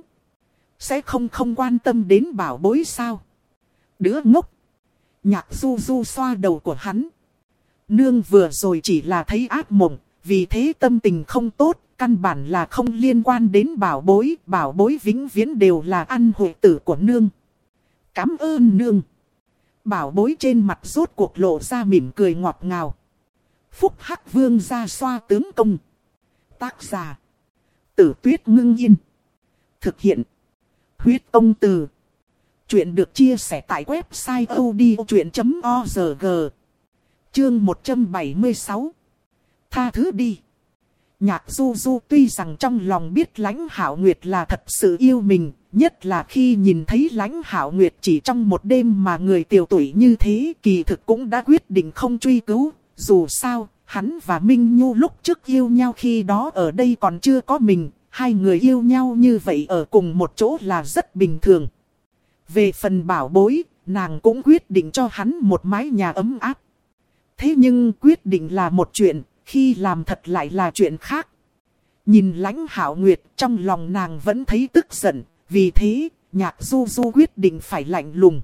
Sẽ không không quan tâm đến bảo bối sao? Đứa ngốc. Nhạc du du xoa đầu của hắn. Nương vừa rồi chỉ là thấy ác mộng, vì thế tâm tình không tốt, căn bản là không liên quan đến bảo bối, bảo bối vĩnh viễn đều là ăn hội tử của nương. Cảm ơn nương. Bảo bối trên mặt rốt cuộc lộ ra mỉm cười ngọt ngào. Phúc Hắc Vương ra xoa tướng công. Tác giả. Tử tuyết ngưng yên. Thực hiện. Huyết công từ. Chuyện được chia sẻ tại website odchuyện.org. Chương 176. Tha thứ đi. Nhạc du du tuy rằng trong lòng biết lãnh hảo nguyệt là thật sự yêu mình, nhất là khi nhìn thấy lãnh hảo nguyệt chỉ trong một đêm mà người tiểu tuổi như thế kỳ thực cũng đã quyết định không truy cứu. Dù sao, hắn và Minh Nhu lúc trước yêu nhau khi đó ở đây còn chưa có mình, hai người yêu nhau như vậy ở cùng một chỗ là rất bình thường. Về phần bảo bối, nàng cũng quyết định cho hắn một mái nhà ấm áp. Thế nhưng quyết định là một chuyện, khi làm thật lại là chuyện khác. Nhìn lãnh hảo nguyệt trong lòng nàng vẫn thấy tức giận, vì thế, nhạc du du quyết định phải lạnh lùng.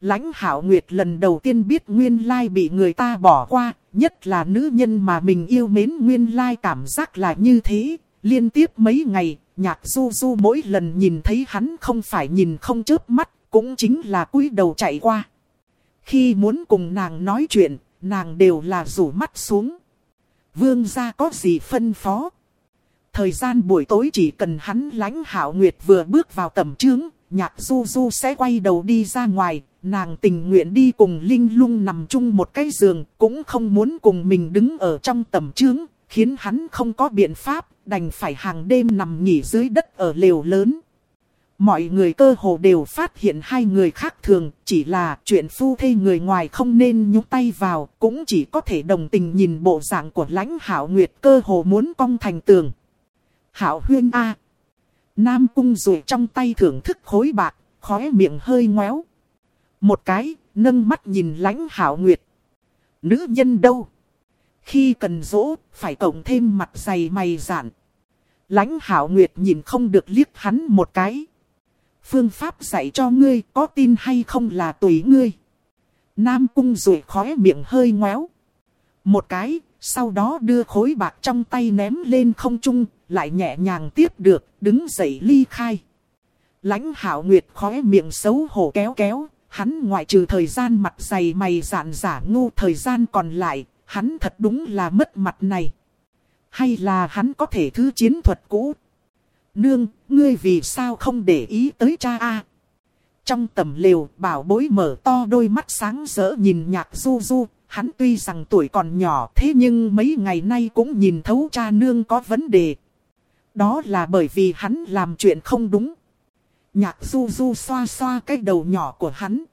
Lãnh hảo nguyệt lần đầu tiên biết nguyên lai bị người ta bỏ qua, nhất là nữ nhân mà mình yêu mến nguyên lai cảm giác là như thế. Liên tiếp mấy ngày, nhạc du du mỗi lần nhìn thấy hắn không phải nhìn không chớp mắt, cũng chính là cúi đầu chạy qua. Khi muốn cùng nàng nói chuyện, nàng đều là rủ mắt xuống. Vương gia có gì phân phó? Thời gian buổi tối chỉ cần hắn lãnh hảo nguyệt vừa bước vào tầm trướng, nhạc du du sẽ quay đầu đi ra ngoài, nàng tình nguyện đi cùng Linh lung nằm chung một cái giường, cũng không muốn cùng mình đứng ở trong tầm trướng, khiến hắn không có biện pháp, đành phải hàng đêm nằm nghỉ dưới đất ở lều lớn. Mọi người cơ hồ đều phát hiện hai người khác thường, chỉ là chuyện phu thê người ngoài không nên nhúc tay vào, cũng chỉ có thể đồng tình nhìn bộ dạng của lãnh hảo nguyệt cơ hồ muốn cong thành tường. Hảo huyên A. Nam cung rủi trong tay thưởng thức khối bạc, khóe miệng hơi ngoéo. Một cái, nâng mắt nhìn lãnh hảo nguyệt. Nữ nhân đâu? Khi cần dỗ, phải cộng thêm mặt dày mày giản. Lãnh hảo nguyệt nhìn không được liếc hắn một cái. Phương pháp dạy cho ngươi có tin hay không là tùy ngươi. Nam cung rủi khóe miệng hơi ngoéo. Một cái, sau đó đưa khối bạc trong tay ném lên không trung, lại nhẹ nhàng tiếp được, đứng dậy ly khai. Lãnh hảo nguyệt khóe miệng xấu hổ kéo kéo, hắn ngoại trừ thời gian mặt dày mày dạn giả ngu thời gian còn lại, hắn thật đúng là mất mặt này. Hay là hắn có thể thứ chiến thuật cũ? Nương, ngươi vì sao không để ý tới cha a? Trong tầm lều, bảo bối mở to đôi mắt sáng rỡ nhìn nhạc du du. Hắn tuy rằng tuổi còn nhỏ thế nhưng mấy ngày nay cũng nhìn thấu cha nương có vấn đề. Đó là bởi vì hắn làm chuyện không đúng. Nhạc du du xoa xoa cái đầu nhỏ của hắn.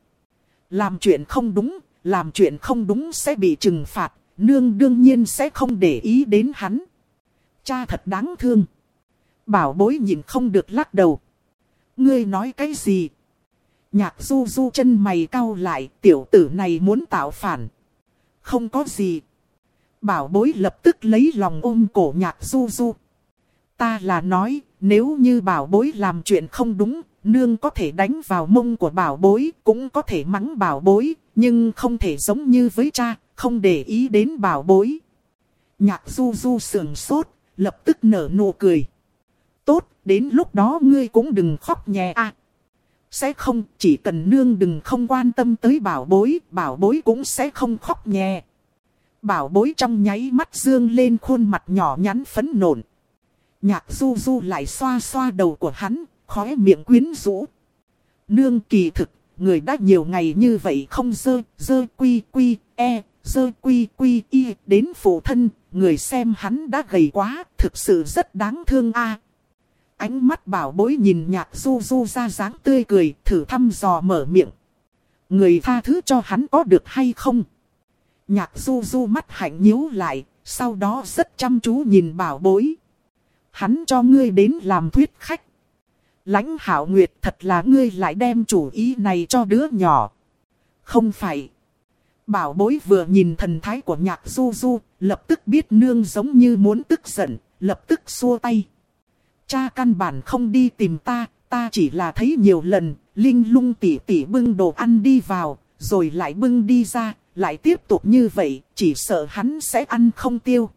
Làm chuyện không đúng, làm chuyện không đúng sẽ bị trừng phạt, nương đương nhiên sẽ không để ý đến hắn. Cha thật đáng thương. Bảo bối nhìn không được lắc đầu. Ngươi nói cái gì? Nhạc du du chân mày cau lại, tiểu tử này muốn tạo phản. Không có gì. Bảo bối lập tức lấy lòng ôm cổ nhạc du du. Ta là nói, nếu như bảo bối làm chuyện không đúng, nương có thể đánh vào mông của bảo bối, cũng có thể mắng bảo bối, nhưng không thể giống như với cha, không để ý đến bảo bối. Nhạc du du sườn sốt, lập tức nở nụ cười. Tốt, đến lúc đó ngươi cũng đừng khóc nhẹ à. Sẽ không, chỉ cần nương đừng không quan tâm tới bảo bối, bảo bối cũng sẽ không khóc nhẹ. Bảo bối trong nháy mắt dương lên khuôn mặt nhỏ nhắn phấn nộn. Nhạc du du lại xoa xoa đầu của hắn, khóe miệng quyến rũ. Nương kỳ thực, người đã nhiều ngày như vậy không dơ, dơ quy quy, e, dơ quy quy y, đến phụ thân, người xem hắn đã gầy quá, thực sự rất đáng thương a. Ánh mắt bảo bối nhìn nhạc du du ra dáng tươi cười, thử thăm dò mở miệng. Người tha thứ cho hắn có được hay không? Nhạc du du mắt hạnh nhíu lại, sau đó rất chăm chú nhìn bảo bối. Hắn cho ngươi đến làm thuyết khách. Lãnh hảo nguyệt thật là ngươi lại đem chủ ý này cho đứa nhỏ. Không phải. Bảo bối vừa nhìn thần thái của nhạc du du, lập tức biết nương giống như muốn tức giận, lập tức xua tay. Cha căn bản không đi tìm ta, ta chỉ là thấy nhiều lần, Linh lung tỉ tỉ bưng đồ ăn đi vào, rồi lại bưng đi ra, lại tiếp tục như vậy, chỉ sợ hắn sẽ ăn không tiêu.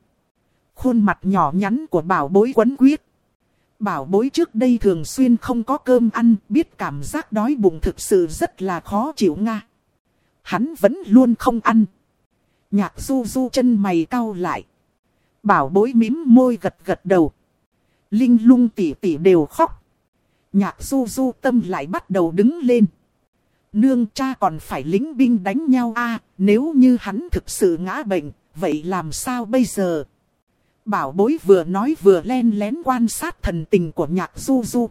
Khuôn mặt nhỏ nhắn của bảo bối quấn quyết. Bảo bối trước đây thường xuyên không có cơm ăn, biết cảm giác đói bụng thực sự rất là khó chịu nga. Hắn vẫn luôn không ăn. Nhạc du du chân mày cau lại. Bảo bối mím môi gật gật đầu. Linh lung tỉ tỉ đều khóc. Nhạc du du tâm lại bắt đầu đứng lên. Nương cha còn phải lính binh đánh nhau a nếu như hắn thực sự ngã bệnh, vậy làm sao bây giờ? Bảo bối vừa nói vừa len lén quan sát thần tình của nhạc du du.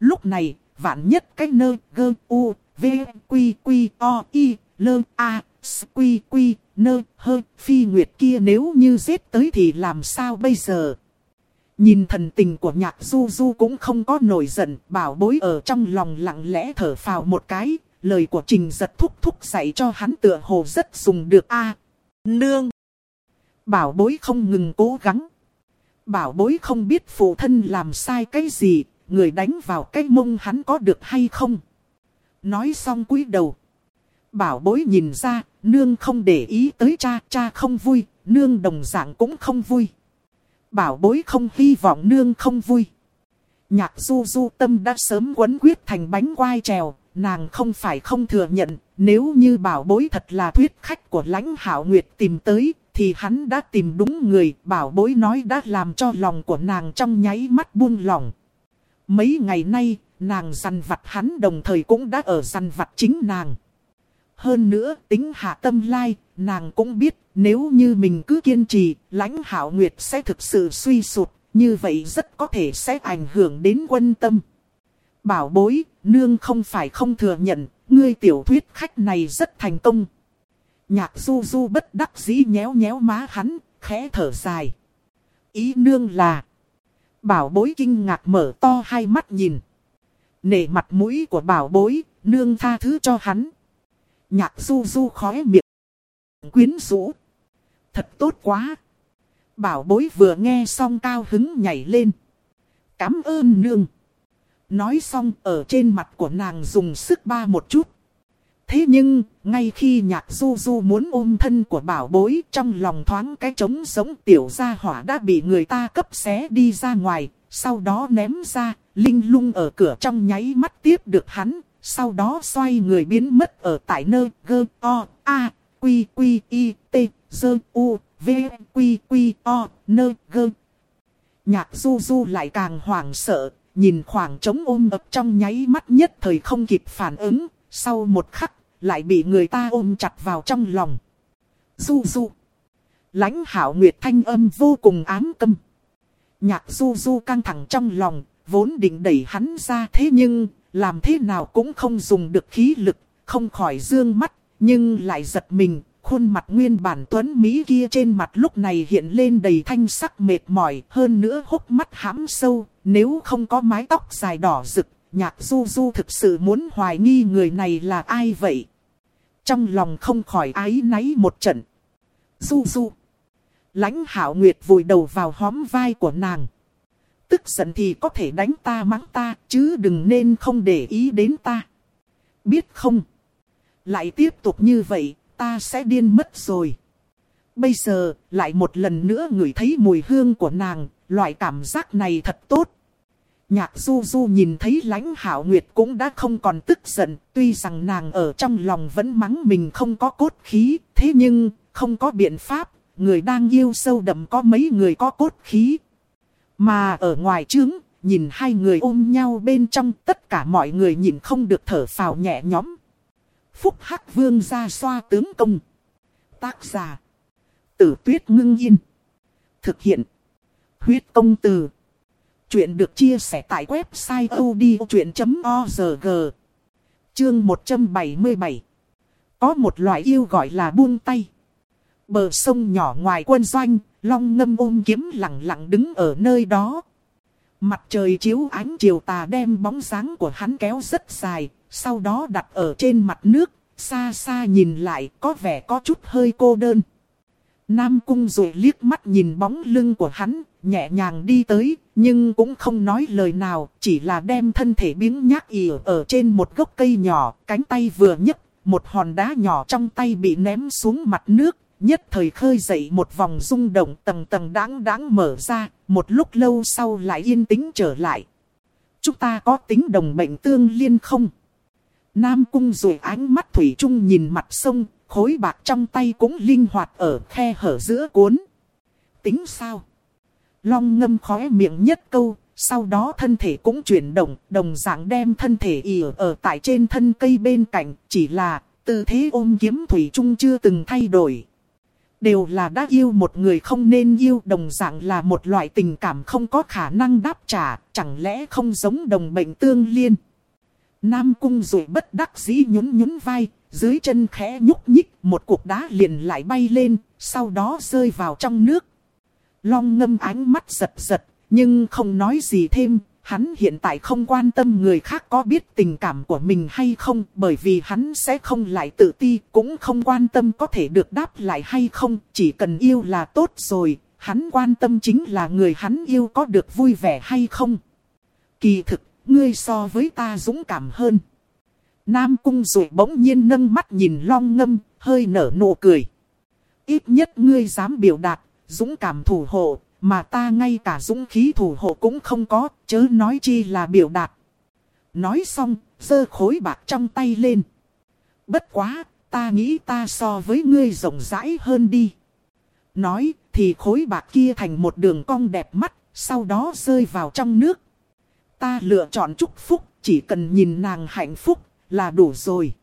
Lúc này, vạn nhất cái nơ gơ u, v, quy quy o, i, lơ, a, s, quy quy, nơ, hơ, phi nguyệt kia nếu như giết tới thì làm sao bây giờ? Nhìn thần tình của nhạc du du cũng không có nổi giận, bảo bối ở trong lòng lặng lẽ thở phào một cái, lời của trình giật thúc thúc dạy cho hắn tựa hồ rất dùng được a Nương! Bảo bối không ngừng cố gắng. Bảo bối không biết phụ thân làm sai cái gì, người đánh vào cái mông hắn có được hay không. Nói xong cúi đầu. Bảo bối nhìn ra, nương không để ý tới cha, cha không vui, nương đồng dạng cũng không vui. Bảo bối không hy vọng nương không vui. Nhạc du du tâm đã sớm quấn quyết thành bánh quai trèo, nàng không phải không thừa nhận, nếu như bảo bối thật là thuyết khách của lãnh hảo nguyệt tìm tới, thì hắn đã tìm đúng người, bảo bối nói đã làm cho lòng của nàng trong nháy mắt buông lòng. Mấy ngày nay, nàng săn vặt hắn đồng thời cũng đã ở săn vặt chính nàng. Hơn nữa, tính hạ tâm lai, nàng cũng biết nếu như mình cứ kiên trì, lãnh hảo nguyệt sẽ thực sự suy sụt, như vậy rất có thể sẽ ảnh hưởng đến quân tâm. Bảo bối, nương không phải không thừa nhận, ngươi tiểu thuyết khách này rất thành công. Nhạc du du bất đắc dĩ nhéo nhéo má hắn, khẽ thở dài. Ý nương là. Bảo bối kinh ngạc mở to hai mắt nhìn. Nể mặt mũi của bảo bối, nương tha thứ cho hắn. Nhạc du du khói miệng. Quyến rũ. Thật tốt quá. Bảo bối vừa nghe xong cao hứng nhảy lên. Cám ơn nương. Nói xong ở trên mặt của nàng dùng sức ba một chút. Thế nhưng, ngay khi nhạc du du muốn ôm thân của bảo bối trong lòng thoáng cái trống giống tiểu gia hỏa đã bị người ta cấp xé đi ra ngoài, sau đó ném ra, linh lung ở cửa trong nháy mắt tiếp được hắn, sau đó xoay người biến mất ở tại nơi gơ o a quy quy i t dơ u v quy quy o nơ gơ. Nhạc du du lại càng hoảng sợ, nhìn khoảng trống ôm ập trong nháy mắt nhất thời không kịp phản ứng, sau một khắc, lại bị người ta ôm chặt vào trong lòng. Du du. lãnh hảo nguyệt thanh âm vô cùng ám câm. Nhạc du du căng thẳng trong lòng, vốn định đẩy hắn ra thế nhưng, làm thế nào cũng không dùng được khí lực, không khỏi dương mắt, nhưng lại giật mình, khuôn mặt nguyên bản tuấn Mỹ kia trên mặt lúc này hiện lên đầy thanh sắc mệt mỏi, hơn nữa hốc mắt hãm sâu, nếu không có mái tóc dài đỏ rực, nhạc du du thực sự muốn hoài nghi người này là ai vậy. Trong lòng không khỏi ái náy một trận. Du du. lãnh hảo nguyệt vùi đầu vào hóm vai của nàng. Tức giận thì có thể đánh ta mắng ta, chứ đừng nên không để ý đến ta. Biết không? Lại tiếp tục như vậy, ta sẽ điên mất rồi. Bây giờ, lại một lần nữa ngửi thấy mùi hương của nàng, loại cảm giác này thật tốt. Nhạc du du nhìn thấy lãnh hảo nguyệt cũng đã không còn tức giận, tuy rằng nàng ở trong lòng vẫn mắng mình không có cốt khí, thế nhưng, không có biện pháp, người đang yêu sâu đậm có mấy người có cốt khí. Mà ở ngoài trướng, nhìn hai người ôm nhau bên trong tất cả mọi người nhìn không được thở phào nhẹ nhõm. Phúc Hắc Vương ra xoa tướng công. Tác giả. Tử tuyết ngưng yên. Thực hiện. Huyết công từ. Chuyện được chia sẻ tại website odchuyện.org. Chương 177. Có một loại yêu gọi là buông tay. Bờ sông nhỏ ngoài quân doanh, long ngâm ôm kiếm lặng lặng đứng ở nơi đó. Mặt trời chiếu ánh chiều tà đem bóng dáng của hắn kéo rất dài, sau đó đặt ở trên mặt nước, xa xa nhìn lại có vẻ có chút hơi cô đơn. Nam cung rồi liếc mắt nhìn bóng lưng của hắn, nhẹ nhàng đi tới, nhưng cũng không nói lời nào, chỉ là đem thân thể biếng nhác ỉ ở trên một gốc cây nhỏ, cánh tay vừa nhấc, một hòn đá nhỏ trong tay bị ném xuống mặt nước, nhất thời khơi dậy một vòng rung động tầng tầng đáng đáng mở ra, một lúc lâu sau lại yên tĩnh trở lại. Chúng ta có tính đồng bệnh tương liên không? Nam cung rồi ánh mắt thủy chung nhìn mặt sông, khối bạc trong tay cũng linh hoạt ở khe hở giữa cuốn. Tính sao? Long ngâm khóe miệng nhất câu, sau đó thân thể cũng chuyển động, đồng dạng đem thân thể ỉ ở tại trên thân cây bên cạnh, chỉ là tư thế ôm kiếm thủy chung chưa từng thay đổi. Đều là đã yêu một người không nên yêu đồng dạng là một loại tình cảm không có khả năng đáp trả, chẳng lẽ không giống đồng bệnh tương liên. Nam cung rồi bất đắc dĩ nhún nhún vai, dưới chân khẽ nhúc nhích, một cục đá liền lại bay lên, sau đó rơi vào trong nước. Long ngâm ánh mắt giật giật, nhưng không nói gì thêm, hắn hiện tại không quan tâm người khác có biết tình cảm của mình hay không, bởi vì hắn sẽ không lại tự ti, cũng không quan tâm có thể được đáp lại hay không, chỉ cần yêu là tốt rồi, hắn quan tâm chính là người hắn yêu có được vui vẻ hay không. Kỳ thực, ngươi so với ta dũng cảm hơn. Nam cung rồi bỗng nhiên nâng mắt nhìn long ngâm, hơi nở nụ cười. Ít nhất ngươi dám biểu đạt, dũng cảm thủ hộ, mà ta ngay cả dũng khí thủ hộ cũng không có, chớ nói chi là biểu đạt. Nói xong, giơ khối bạc trong tay lên. Bất quá, ta nghĩ ta so với ngươi rộng rãi hơn đi. Nói, thì khối bạc kia thành một đường cong đẹp mắt, sau đó rơi vào trong nước. Ta lựa chọn chúc phúc, chỉ cần nhìn nàng hạnh phúc, là đủ rồi.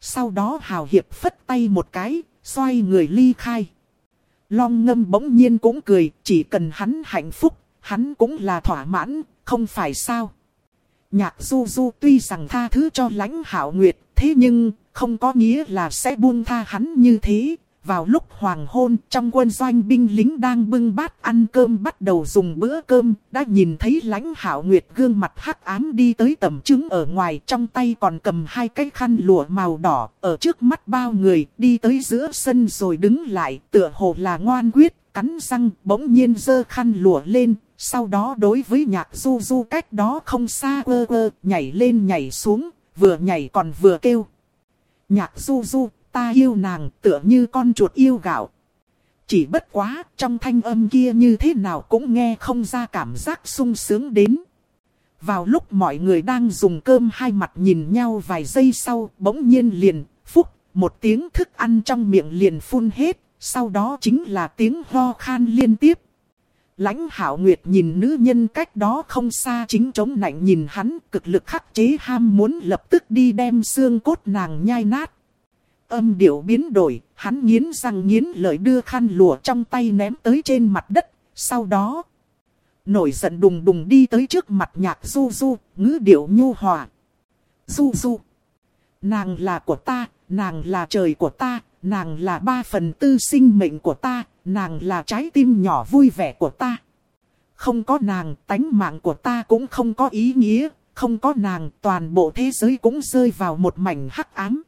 Sau đó Hào Hiệp phất tay một cái, xoay người ly khai. Long ngâm bỗng nhiên cũng cười, chỉ cần hắn hạnh phúc, hắn cũng là thỏa mãn, không phải sao. Nhạc du du tuy rằng tha thứ cho lãnh hảo nguyệt, thế nhưng không có nghĩa là sẽ buông tha hắn như thế. Vào lúc hoàng hôn, trong quân doanh binh lính đang bưng bát ăn cơm bắt đầu dùng bữa cơm, đã nhìn thấy lãnh hảo nguyệt gương mặt hắc ám đi tới tầm trứng ở ngoài, trong tay còn cầm hai cái khăn lụa màu đỏ, ở trước mắt bao người, đi tới giữa sân rồi đứng lại, tựa hồ là ngoan quyết, cắn răng, bỗng nhiên giơ khăn lụa lên, sau đó đối với nhạc du du cách đó không xa ơ ơ, nhảy lên nhảy xuống, vừa nhảy còn vừa kêu. Nhạc du du, ta yêu nàng tựa như con chuột yêu gạo. Chỉ bất quá, trong thanh âm kia như thế nào cũng nghe không ra cảm giác sung sướng đến. Vào lúc mọi người đang dùng cơm hai mặt nhìn nhau vài giây sau, bỗng nhiên liền, phúc, một tiếng thức ăn trong miệng liền phun hết, sau đó chính là tiếng ho khan liên tiếp. Lãnh hảo nguyệt nhìn nữ nhân cách đó không xa chính chống nạnh nhìn hắn cực lực khắc chế ham muốn lập tức đi đem xương cốt nàng nhai nát. Âm điệu biến đổi, hắn nghiến răng nghiến lợi đưa khăn lụa trong tay ném tới trên mặt đất, sau đó nổi giận đùng đùng đi tới trước mặt nhạc du du, ngữ điệu nhu hòa. Du du, nàng là của ta, nàng là trời của ta, nàng là ba phần tư sinh mệnh của ta, nàng là trái tim nhỏ vui vẻ của ta. Không có nàng, tánh mạng của ta cũng không có ý nghĩa, không có nàng, toàn bộ thế giới cũng rơi vào một mảnh hắc ám.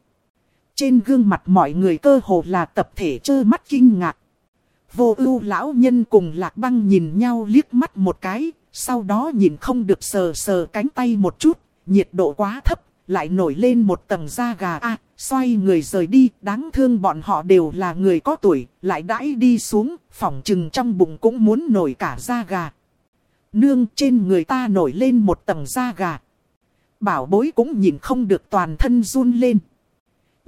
Trên gương mặt mọi người cơ hồ là tập thể trơ mắt kinh ngạc. Vô ưu lão nhân cùng lạc băng nhìn nhau liếc mắt một cái, sau đó nhìn không được sờ sờ cánh tay một chút, nhiệt độ quá thấp, lại nổi lên một tầng da gà a xoay người rời đi, đáng thương bọn họ đều là người có tuổi, lại đãi đi xuống, phỏng chừng trong bụng cũng muốn nổi cả da gà. Nương trên người ta nổi lên một tầng da gà. Bảo bối cũng nhìn không được toàn thân run lên.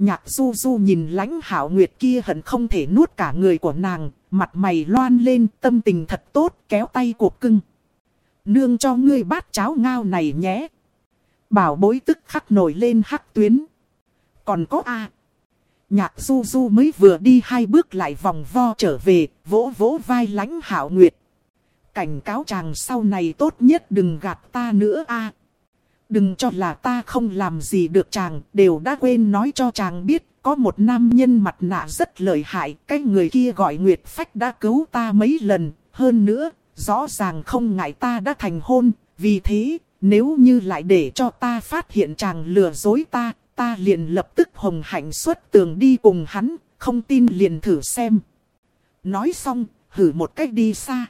Nhạc du du nhìn lãnh hảo nguyệt kia hận không thể nuốt cả người của nàng, mặt mày loan lên, tâm tình thật tốt, kéo tay cuộc cưng. Nương cho ngươi bát cháo ngao này nhé. Bảo bối tức khắc nổi lên hắc tuyến. Còn có A. Nhạc du du mới vừa đi hai bước lại vòng vo trở về, vỗ vỗ vai lãnh hảo nguyệt. Cảnh cáo chàng sau này tốt nhất đừng gạt ta nữa A. Đừng cho là ta không làm gì được chàng, đều đã quên nói cho chàng biết, có một nam nhân mặt nạ rất lợi hại, cái người kia gọi Nguyệt Phách đã cứu ta mấy lần, hơn nữa, rõ ràng không ngại ta đã thành hôn, vì thế, nếu như lại để cho ta phát hiện chàng lừa dối ta, ta liền lập tức hồng hạnh xuất tường đi cùng hắn, không tin liền thử xem. Nói xong, hử một cách đi xa.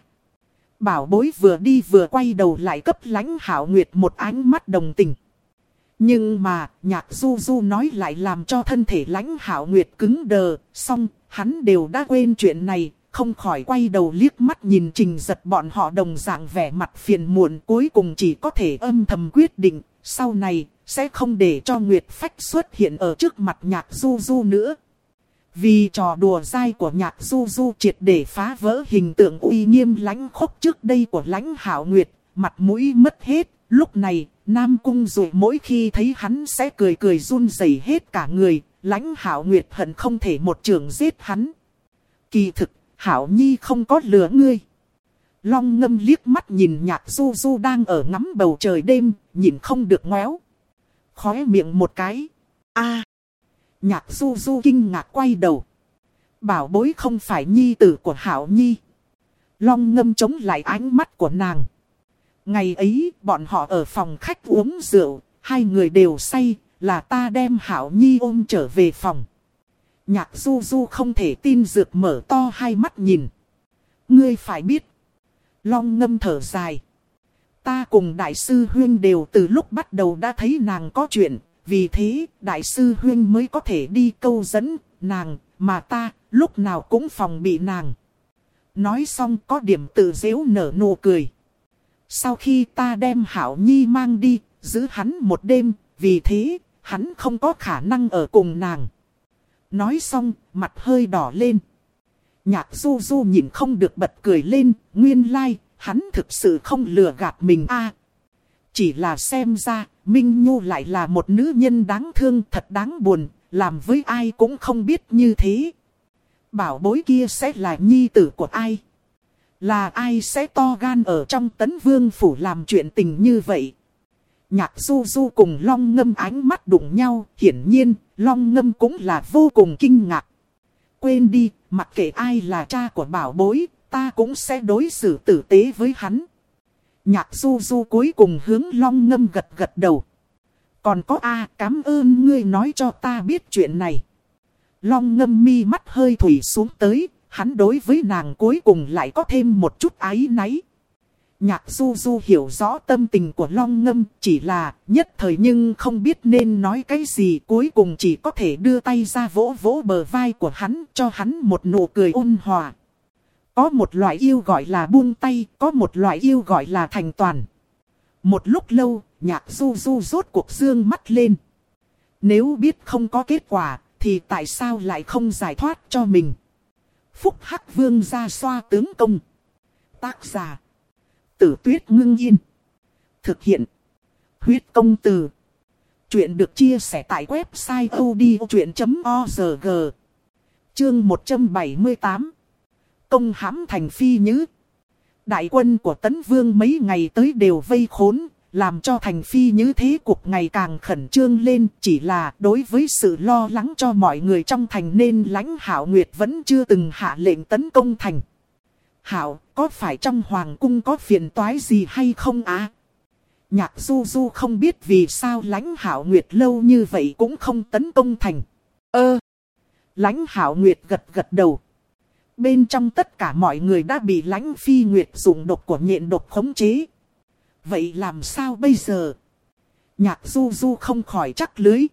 Bảo bối vừa đi vừa quay đầu lại cấp lãnh hảo nguyệt một ánh mắt đồng tình. Nhưng mà, nhạc du du nói lại làm cho thân thể lãnh hảo nguyệt cứng đờ, xong, hắn đều đã quên chuyện này, không khỏi quay đầu liếc mắt nhìn trình giật bọn họ đồng dạng vẻ mặt phiền muộn cuối cùng chỉ có thể âm thầm quyết định, sau này, sẽ không để cho Nguyệt Phách xuất hiện ở trước mặt nhạc du du nữa. Vì trò đùa dai của nhạc du du triệt để phá vỡ hình tượng uy nghiêm lãnh khốc trước đây của lãnh hảo nguyệt, mặt mũi mất hết. Lúc này, Nam Cung dù mỗi khi thấy hắn sẽ cười cười run rẩy hết cả người, lãnh hảo nguyệt hận không thể một trường giết hắn. Kỳ thực, hảo nhi không có lừa ngươi. Long ngâm liếc mắt nhìn nhạc du du đang ở ngắm bầu trời đêm, nhìn không được ngoéo. Khóe miệng một cái. a Nhạc du du kinh ngạc quay đầu. Bảo bối không phải nhi tử của Hảo Nhi. Long ngâm chống lại ánh mắt của nàng. Ngày ấy, bọn họ ở phòng khách uống rượu, hai người đều say, là ta đem Hảo Nhi ôm trở về phòng. Nhạc du du không thể tin dược mở to hai mắt nhìn. Ngươi phải biết. Long ngâm thở dài. Ta cùng đại sư Huyên đều từ lúc bắt đầu đã thấy nàng có chuyện, vì thế, đại sư Huyên mới có thể đi câu dẫn nàng, mà ta lúc nào cũng phòng bị nàng. Nói xong có điểm tự dễu nở nụ cười. Sau khi ta đem Hảo Nhi mang đi, giữ hắn một đêm, vì thế, hắn không có khả năng ở cùng nàng. Nói xong, mặt hơi đỏ lên. Nhạc du du nhìn không được bật cười lên, nguyên lai, like, hắn thực sự không lừa gạt mình a chỉ là xem ra, Minh Nhu lại là một nữ nhân đáng thương thật đáng buồn, làm với ai cũng không biết như thế. Bảo bối kia sẽ là nhi tử của ai? Là ai sẽ to gan ở trong tấn vương phủ làm chuyện tình như vậy? Nhạc du du cùng long ngâm ánh mắt đụng nhau, hiển nhiên, long ngâm cũng là vô cùng kinh ngạc. Quên đi, mặc kệ ai là cha của bảo bối, ta cũng sẽ đối xử tử tế với hắn. Nhạc du du cuối cùng hướng long ngâm gật gật đầu. Còn có A cảm ơn ngươi nói cho ta biết chuyện này. Long ngâm mi mắt hơi thủy xuống tới, hắn đối với nàng cuối cùng lại có thêm một chút ái náy. Nhạc du du hiểu rõ tâm tình của long ngâm chỉ là nhất thời nhưng không biết nên nói cái gì cuối cùng chỉ có thể đưa tay ra vỗ vỗ bờ vai của hắn cho hắn một nụ cười ôn hòa. Có một loại yêu gọi là buông tay, có một loại yêu gọi là thành toàn. Một lúc lâu, nhạc du du rốt cuộc dương mắt lên. Nếu biết không có kết quả, thì tại sao lại không giải thoát cho mình? Phúc Hắc Vương ra xoa tướng công. Tác giả. Tử tuyết ngưng yên. Thực hiện. Huyết công từ. Chuyện được chia sẻ tại website odchuyện.org. Chương 178. Công hãm thành phi nhứ. Đại quân của Tấn Vương mấy ngày tới đều vây khốn, làm cho thành phi như thế cuộc ngày càng khẩn trương lên. Chỉ là đối với sự lo lắng cho mọi người trong thành nên lãnh hảo nguyệt vẫn chưa từng hạ lệnh tấn công thành. Hảo, có phải trong hoàng cung có phiền toái gì hay không á? Nhạc du du không biết vì sao lãnh hảo nguyệt lâu như vậy cũng không tấn công thành. Ơ! lãnh hảo nguyệt gật gật đầu. Bên trong tất cả mọi người đã bị lãnh phi nguyệt dùng độc của nhện độc khống chế. Vậy làm sao bây giờ? Nhạc du du không khỏi chắc lưới.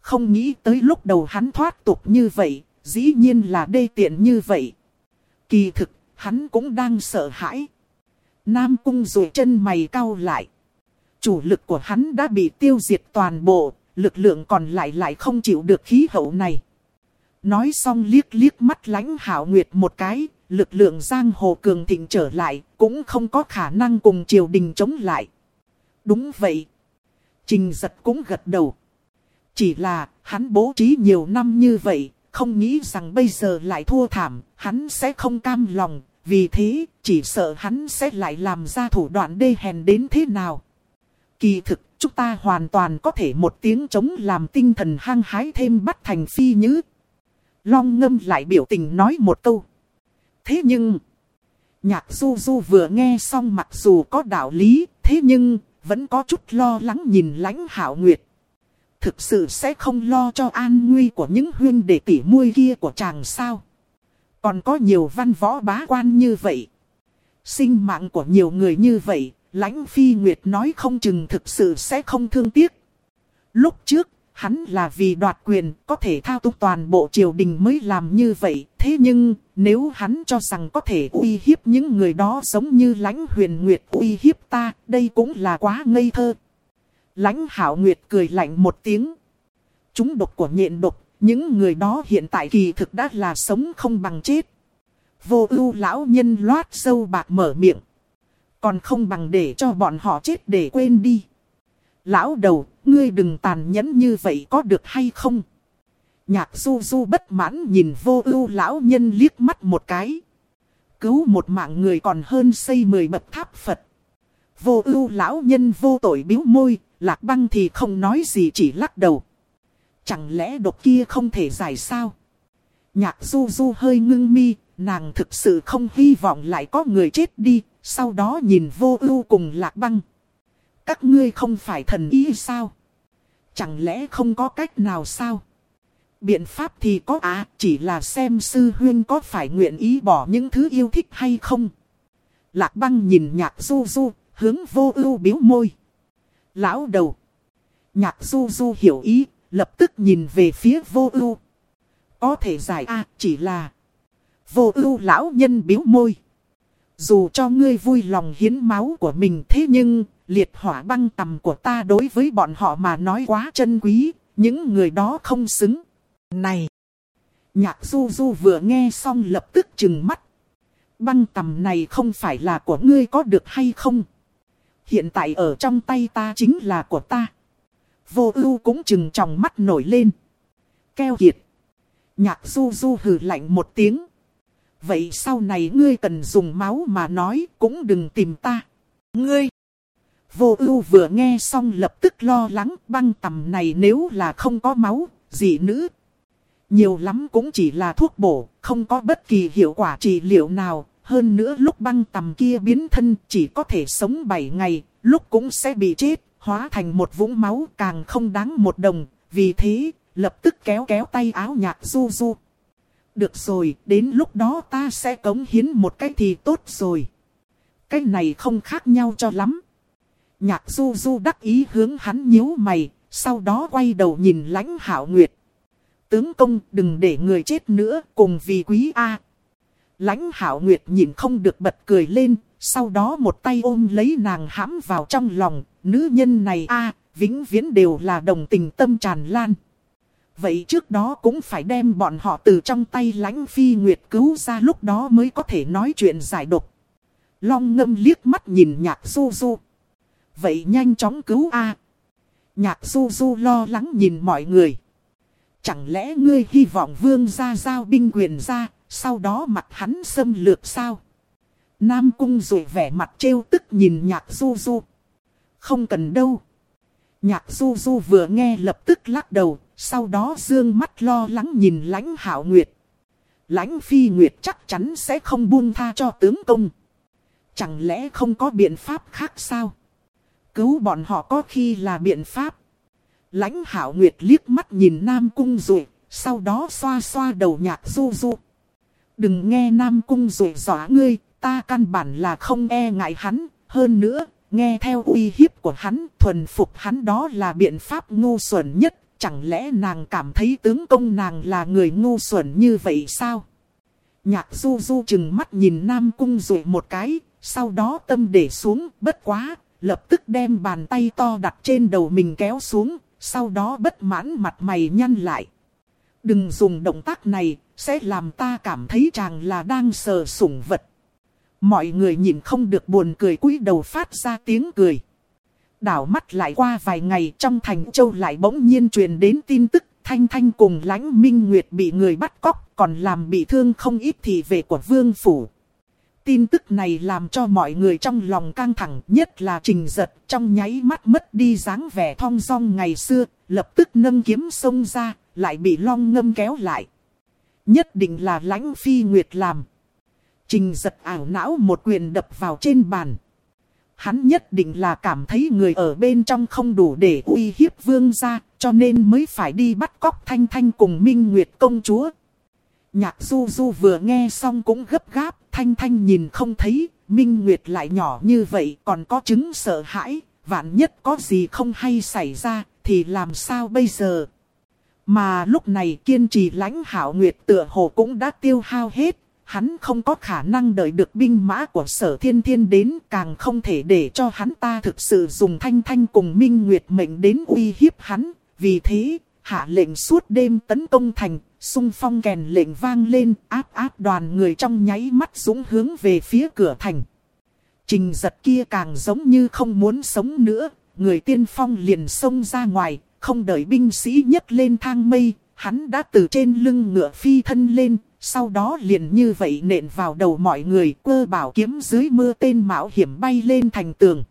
Không nghĩ tới lúc đầu hắn thoát tục như vậy, dĩ nhiên là đê tiện như vậy. Kỳ thực, hắn cũng đang sợ hãi. Nam cung rồi chân mày cau lại. Chủ lực của hắn đã bị tiêu diệt toàn bộ, lực lượng còn lại lại không chịu được khí hậu này. Nói xong liếc liếc mắt lánh hảo nguyệt một cái, lực lượng giang hồ cường thịnh trở lại, cũng không có khả năng cùng triều đình chống lại. Đúng vậy. Trình giật cũng gật đầu. Chỉ là, hắn bố trí nhiều năm như vậy, không nghĩ rằng bây giờ lại thua thảm, hắn sẽ không cam lòng, vì thế, chỉ sợ hắn sẽ lại làm ra thủ đoạn đê hèn đến thế nào. Kỳ thực, chúng ta hoàn toàn có thể một tiếng chống làm tinh thần hăng hái thêm bắt thành phi nhứ. Long ngâm lại biểu tình nói một câu. Thế nhưng, nhạc du du vừa nghe xong mặc dù có đạo lý, thế nhưng, vẫn có chút lo lắng nhìn lãnh hảo nguyệt. Thực sự sẽ không lo cho an nguy của những huyên đệ tỷ muôi kia của chàng sao. Còn có nhiều văn võ bá quan như vậy. Sinh mạng của nhiều người như vậy, lãnh phi nguyệt nói không chừng thực sự sẽ không thương tiếc. Lúc trước, hắn là vì đoạt quyền, có thể thao túng toàn bộ triều đình mới làm như vậy. Thế nhưng, nếu hắn cho rằng có thể uy hiếp những người đó giống như lãnh huyền nguyệt uy hiếp ta, đây cũng là quá ngây thơ. Lãnh hảo nguyệt cười lạnh một tiếng. Chúng độc của nhện độc, những người đó hiện tại kỳ thực đã là sống không bằng chết. Vô ưu lão nhân loát sâu bạc mở miệng. Còn không bằng để cho bọn họ chết để quên đi. Lão đầu, ngươi đừng tàn nhẫn như vậy có được hay không? Nhạc du du bất mãn nhìn vô ưu lão nhân liếc mắt một cái. Cứu một mạng người còn hơn xây mười bậc tháp Phật. Vô ưu lão nhân vô tội biếu môi, lạc băng thì không nói gì chỉ lắc đầu. Chẳng lẽ độc kia không thể giải sao? Nhạc du du hơi ngưng mi, nàng thực sự không hy vọng lại có người chết đi, sau đó nhìn vô ưu cùng lạc băng. Các ngươi không phải thần ý sao? Chẳng lẽ không có cách nào sao? Biện pháp thì có à, chỉ là xem sư huyên có phải nguyện ý bỏ những thứ yêu thích hay không? Lạc băng nhìn nhạc du du, hướng vô ưu biếu môi. Lão đầu. Nhạc du du hiểu ý, lập tức nhìn về phía vô ưu. Có thể giải a chỉ là vô ưu lão nhân biếu môi. Dù cho ngươi vui lòng hiến máu của mình thế nhưng, liệt hỏa băng tầm của ta đối với bọn họ mà nói quá chân quý, những người đó không xứng. Này! Nhạc du du vừa nghe xong lập tức chừng mắt. Băng tầm này không phải là của ngươi có được hay không? Hiện tại ở trong tay ta chính là của ta. Vô ưu cũng chừng tròng mắt nổi lên. Keo kiệt. Nhạc du du hừ lạnh một tiếng. Vậy sau này ngươi cần dùng máu mà nói cũng đừng tìm ta. Ngươi. Vô ưu vừa nghe xong lập tức lo lắng băng tầm này nếu là không có máu, dị nữ. Nhiều lắm cũng chỉ là thuốc bổ, không có bất kỳ hiệu quả trị liệu nào. Hơn nữa lúc băng tầm kia biến thân chỉ có thể sống 7 ngày, lúc cũng sẽ bị chết, hóa thành một vũng máu càng không đáng một đồng. Vì thế, lập tức kéo kéo tay áo nhạc du du. Được rồi, đến lúc đó ta sẽ cống hiến một cái thì tốt rồi. Cái này không khác nhau cho lắm. Nhạc du du đắc ý hướng hắn nhíu mày, sau đó quay đầu nhìn lãnh hảo nguyệt. Tướng công đừng để người chết nữa cùng vì quý A. Lãnh hảo nguyệt nhìn không được bật cười lên, sau đó một tay ôm lấy nàng hãm vào trong lòng, nữ nhân này A, vĩnh viễn đều là đồng tình tâm tràn lan. Vậy trước đó cũng phải đem bọn họ từ trong tay lãnh phi nguyệt cứu ra lúc đó mới có thể nói chuyện giải độc. Long ngâm liếc mắt nhìn nhạc du du. Vậy nhanh chóng cứu A. Nhạc du du lo lắng nhìn mọi người. Chẳng lẽ ngươi hy vọng vương ra giao binh quyền ra, sau đó mặt hắn xâm lược sao? Nam cung rồi vẻ mặt trêu tức nhìn nhạc du du. Không cần đâu. Nhạc du du vừa nghe lập tức lắc đầu, sau đó dương mắt lo lắng nhìn lãnh hảo nguyệt. Lãnh phi nguyệt chắc chắn sẽ không buông tha cho tướng công. Chẳng lẽ không có biện pháp khác sao? Cứu bọn họ có khi là biện pháp. Lãnh hảo nguyệt liếc mắt nhìn Nam Cung Duệ, sau đó xoa xoa đầu nhạc du du. Đừng nghe Nam Cung Duệ dọa ngươi, ta căn bản là không e ngại hắn, hơn nữa, nghe theo uy hiếp của hắn, thuần phục hắn đó là biện pháp ngu xuẩn nhất, chẳng lẽ nàng cảm thấy tướng công nàng là người ngu xuẩn như vậy sao? Nhạc du du chừng mắt nhìn Nam Cung Duệ một cái, sau đó tâm để xuống, bất quá, lập tức đem bàn tay to đặt trên đầu mình kéo xuống, sau đó bất mãn mặt mày nhăn lại. Đừng dùng động tác này, sẽ làm ta cảm thấy chàng là đang sờ sủng vật. Mọi người nhìn không được buồn cười cúi đầu phát ra tiếng cười. Đảo mắt lại qua vài ngày trong thành châu lại bỗng nhiên truyền đến tin tức Thanh Thanh cùng lãnh Minh Nguyệt bị người bắt cóc còn làm bị thương không ít thì về của vương phủ. Tin tức này làm cho mọi người trong lòng căng thẳng nhất là trình giật trong nháy mắt mất đi dáng vẻ thong dong ngày xưa, lập tức nâng kiếm sông ra, lại bị long ngâm kéo lại. Nhất định là lãnh phi nguyệt làm. Trình giật ảo não một quyền đập vào trên bàn. Hắn nhất định là cảm thấy người ở bên trong không đủ để uy hiếp vương gia, cho nên mới phải đi bắt cóc Thanh Thanh cùng Minh Nguyệt công chúa. Nhạc du du vừa nghe xong cũng gấp gáp, Thanh Thanh nhìn không thấy, Minh Nguyệt lại nhỏ như vậy còn có chứng sợ hãi, vạn nhất có gì không hay xảy ra, thì làm sao bây giờ? Mà lúc này kiên trì lãnh hảo Nguyệt tựa hồ cũng đã tiêu hao hết, hắn không có khả năng đợi được binh mã của sở thiên thiên đến càng không thể để cho hắn ta thực sự dùng thanh thanh cùng Minh Nguyệt mệnh đến uy hiếp hắn. Vì thế, hạ lệnh suốt đêm tấn công thành, sung phong kèn lệnh vang lên, áp áp đoàn người trong nháy mắt dũng hướng về phía cửa thành. Trình giật kia càng giống như không muốn sống nữa, người tiên phong liền xông ra ngoài, không đợi binh sĩ nhấc lên thang mây, hắn đã từ trên lưng ngựa phi thân lên, sau đó liền như vậy nện vào đầu mọi người cơ bảo kiếm dưới mưa tên mạo hiểm bay lên thành tường.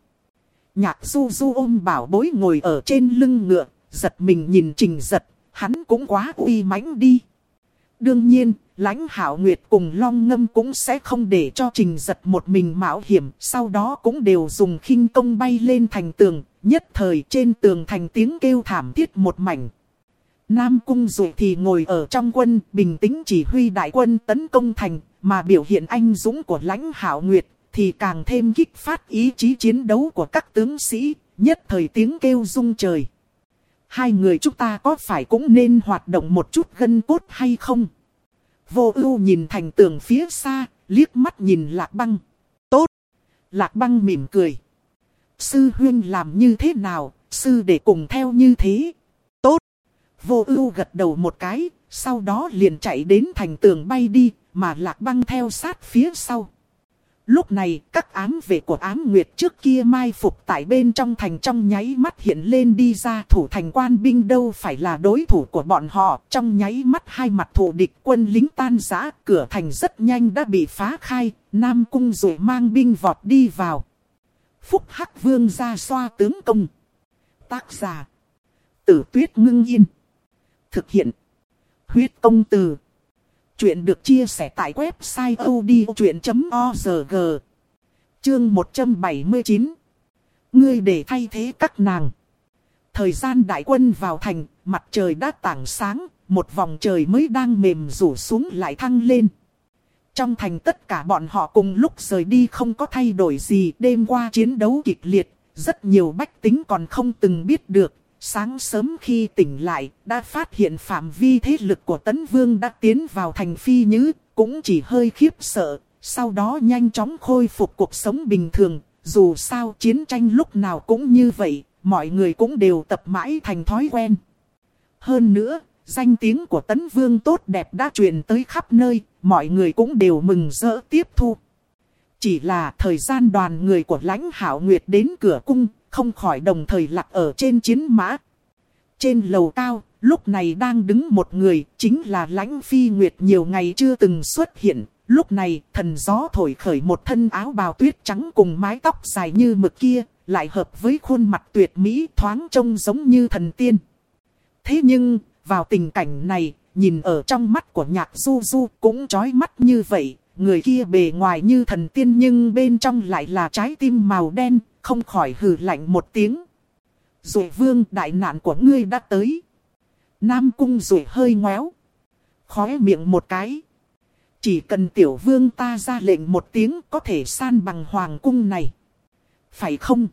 Nhạc du du ôm bảo bối ngồi ở trên lưng ngựa, giật mình nhìn trình giật, hắn cũng quá uy mãnh đi. Đương nhiên, lãnh hảo nguyệt cùng long ngâm cũng sẽ không để cho trình giật một mình mạo hiểm, sau đó cũng đều dùng khinh công bay lên thành tường, nhất thời trên tường thành tiếng kêu thảm thiết một mảnh. Nam Cung Dụ thì ngồi ở trong quân, bình tĩnh chỉ huy đại quân tấn công thành, mà biểu hiện anh dũng của lãnh hảo nguyệt, thì càng thêm kích phát ý chí chiến đấu của các tướng sĩ, nhất thời tiếng kêu rung trời hai người chúng ta có phải cũng nên hoạt động một chút gân cốt hay không? Vô ưu nhìn thành tường phía xa, liếc mắt nhìn lạc băng. Tốt! Lạc băng mỉm cười. Sư huyên làm như thế nào, sư để cùng theo như thế. Tốt! Vô ưu gật đầu một cái, sau đó liền chạy đến thành tường bay đi, mà lạc băng theo sát phía sau. Lúc này, các ám vệ của ám nguyệt trước kia mai phục tại bên trong thành trong nháy mắt hiện lên đi ra thủ thành quan binh đâu phải là đối thủ của bọn họ. Trong nháy mắt hai mặt thủ địch quân lính tan giã, cửa thành rất nhanh đã bị phá khai, Nam Cung rồi mang binh vọt đi vào. Phúc Hắc Vương ra xoa tướng công. Tác giả. Tử tuyết ngưng yên. Thực hiện. Huyết công từ. Chuyện được chia sẻ tại website odchuyện.org. Chương 179. Ngươi để thay thế các nàng. Thời gian đại quân vào thành, mặt trời đã tảng sáng, một vòng trời mới đang mềm rủ xuống lại thăng lên. Trong thành tất cả bọn họ cùng lúc rời đi không có thay đổi gì, đêm qua chiến đấu kịch liệt, rất nhiều bách tính còn không từng biết được. Sáng sớm khi tỉnh lại, đã phát hiện phạm vi thế lực của Tấn Vương đã tiến vào thành phi nhứ, cũng chỉ hơi khiếp sợ, sau đó nhanh chóng khôi phục cuộc sống bình thường. Dù sao chiến tranh lúc nào cũng như vậy, mọi người cũng đều tập mãi thành thói quen. Hơn nữa, danh tiếng của Tấn Vương tốt đẹp đã truyền tới khắp nơi, mọi người cũng đều mừng rỡ tiếp thu. Chỉ là thời gian đoàn người của lãnh hảo nguyệt đến cửa cung, không khỏi đồng thời lạc ở trên chiến mã. Trên lầu cao, lúc này đang đứng một người, chính là lãnh phi nguyệt nhiều ngày chưa từng xuất hiện. Lúc này, thần gió thổi khởi một thân áo bào tuyết trắng cùng mái tóc dài như mực kia, lại hợp với khuôn mặt tuyệt mỹ thoáng trông giống như thần tiên. Thế nhưng, vào tình cảnh này, nhìn ở trong mắt của nhạc du du cũng chói mắt như vậy. Người kia bề ngoài như thần tiên nhưng bên trong lại là trái tim màu đen, không khỏi hừ lạnh một tiếng. Rồi vương đại nạn của ngươi đã tới. Nam cung rồi hơi ngoéo. Khóe miệng một cái. Chỉ cần tiểu vương ta ra lệnh một tiếng có thể san bằng hoàng cung này. Phải không?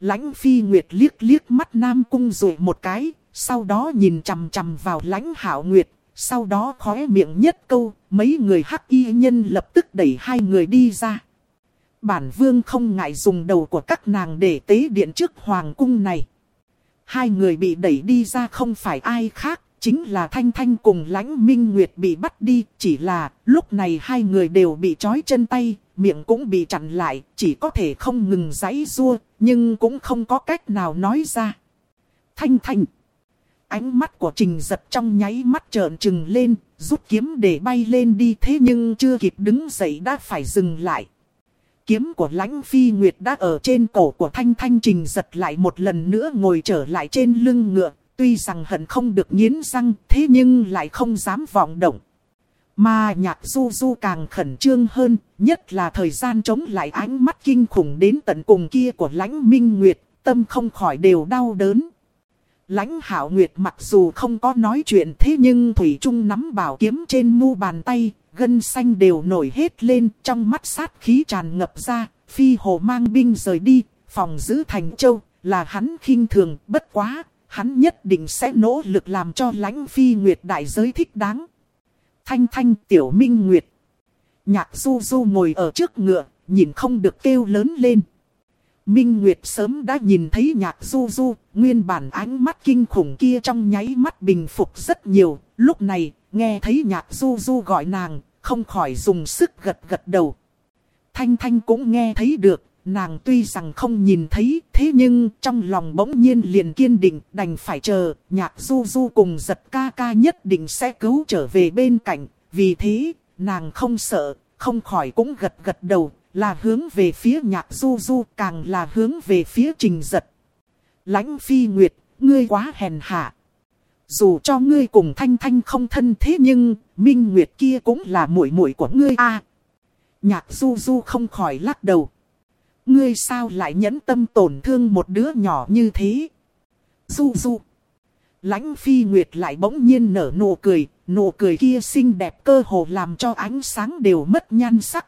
Lãnh phi nguyệt liếc liếc mắt nam cung rồi một cái, sau đó nhìn chằm chằm vào lãnh hảo nguyệt, sau đó khóe miệng nhất câu, mấy người hắc y nhân lập tức đẩy hai người đi ra. Bản vương không ngại dùng đầu của các nàng để tế điện trước hoàng cung này. Hai người bị đẩy đi ra không phải ai khác, chính là Thanh Thanh cùng lãnh minh nguyệt bị bắt đi. Chỉ là lúc này hai người đều bị trói chân tay, miệng cũng bị chặn lại, chỉ có thể không ngừng giãy rua, nhưng cũng không có cách nào nói ra. Thanh Thanh Ánh mắt của trình giật trong nháy mắt trợn trừng lên, rút kiếm để bay lên đi thế nhưng chưa kịp đứng dậy đã phải dừng lại. Kiếm của lãnh phi nguyệt đã ở trên cổ của thanh thanh trình giật lại một lần nữa ngồi trở lại trên lưng ngựa. Tuy rằng hận không được nghiến răng thế nhưng lại không dám vọng động. Mà nhạc du du càng khẩn trương hơn, nhất là thời gian chống lại ánh mắt kinh khủng đến tận cùng kia của lãnh minh nguyệt, tâm không khỏi đều đau đớn. Lãnh hảo nguyệt mặc dù không có nói chuyện thế nhưng Thủy Trung nắm bảo kiếm trên mu bàn tay, gân xanh đều nổi hết lên trong mắt sát khí tràn ngập ra, phi hồ mang binh rời đi, phòng giữ thành châu, là hắn khinh thường, bất quá, hắn nhất định sẽ nỗ lực làm cho lãnh phi nguyệt đại giới thích đáng. Thanh thanh tiểu minh nguyệt. Nhạc du du ngồi ở trước ngựa, nhìn không được kêu lớn lên. Minh Nguyệt sớm đã nhìn thấy nhạc du du, nguyên bản ánh mắt kinh khủng kia trong nháy mắt bình phục rất nhiều. Lúc này, nghe thấy nhạc du du gọi nàng, không khỏi dùng sức gật gật đầu. Thanh Thanh cũng nghe thấy được, nàng tuy rằng không nhìn thấy, thế nhưng trong lòng bỗng nhiên liền kiên định, đành phải chờ, nhạc du du cùng giật ca ca nhất định sẽ cứu trở về bên cạnh. Vì thế, nàng không sợ, không khỏi cũng gật gật đầu, là hướng về phía nhạc du du càng là hướng về phía trình giật. Lãnh phi nguyệt, ngươi quá hèn hạ. Dù cho ngươi cùng thanh thanh không thân thế nhưng, minh nguyệt kia cũng là muội muội của ngươi a Nhạc du du không khỏi lắc đầu. Ngươi sao lại nhẫn tâm tổn thương một đứa nhỏ như thế? Du du. Lãnh phi nguyệt lại bỗng nhiên nở nụ cười, nụ cười kia xinh đẹp cơ hồ làm cho ánh sáng đều mất nhan sắc.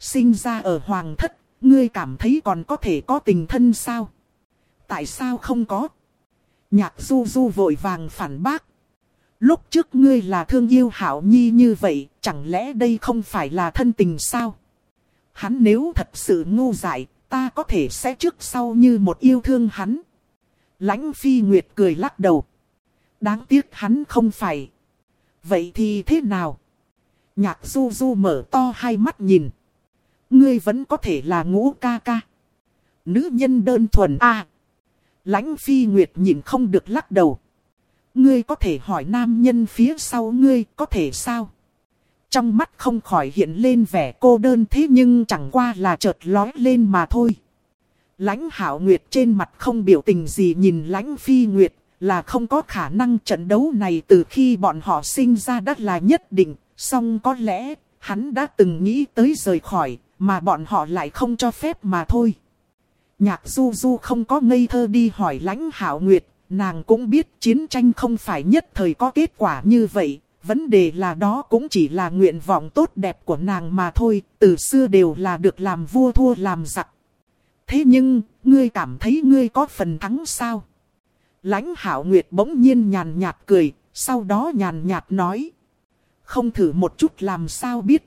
Sinh ra ở hoàng thất, ngươi cảm thấy còn có thể có tình thân sao? Tại sao không có? Nhạc du du vội vàng phản bác. Lúc trước ngươi là thương yêu hảo nhi như vậy, chẳng lẽ đây không phải là thân tình sao? Hắn nếu thật sự ngu dại, ta có thể sẽ trước sau như một yêu thương hắn. Lãnh phi nguyệt cười lắc đầu. Đáng tiếc hắn không phải. Vậy thì thế nào? Nhạc du du mở to hai mắt nhìn. Ngươi vẫn có thể là ngũ ca ca. Nữ nhân đơn thuần a Lãnh phi nguyệt nhìn không được lắc đầu. Ngươi có thể hỏi nam nhân phía sau ngươi có thể sao? Trong mắt không khỏi hiện lên vẻ cô đơn thế nhưng chẳng qua là chợt lói lên mà thôi. Lãnh hảo nguyệt trên mặt không biểu tình gì nhìn lãnh phi nguyệt, là không có khả năng trận đấu này từ khi bọn họ sinh ra đất là nhất định, song có lẽ hắn đã từng nghĩ tới rời khỏi, mà bọn họ lại không cho phép mà thôi. Nhạc du du không có ngây thơ đi hỏi lãnh hảo nguyệt, nàng cũng biết chiến tranh không phải nhất thời có kết quả như vậy, vấn đề là đó cũng chỉ là nguyện vọng tốt đẹp của nàng mà thôi, từ xưa đều là được làm vua thua làm giặc. Thế nhưng, ngươi cảm thấy ngươi có phần thắng sao? Lãnh hảo nguyệt bỗng nhiên nhàn nhạt cười, sau đó nhàn nhạt nói. Không thử một chút làm sao biết.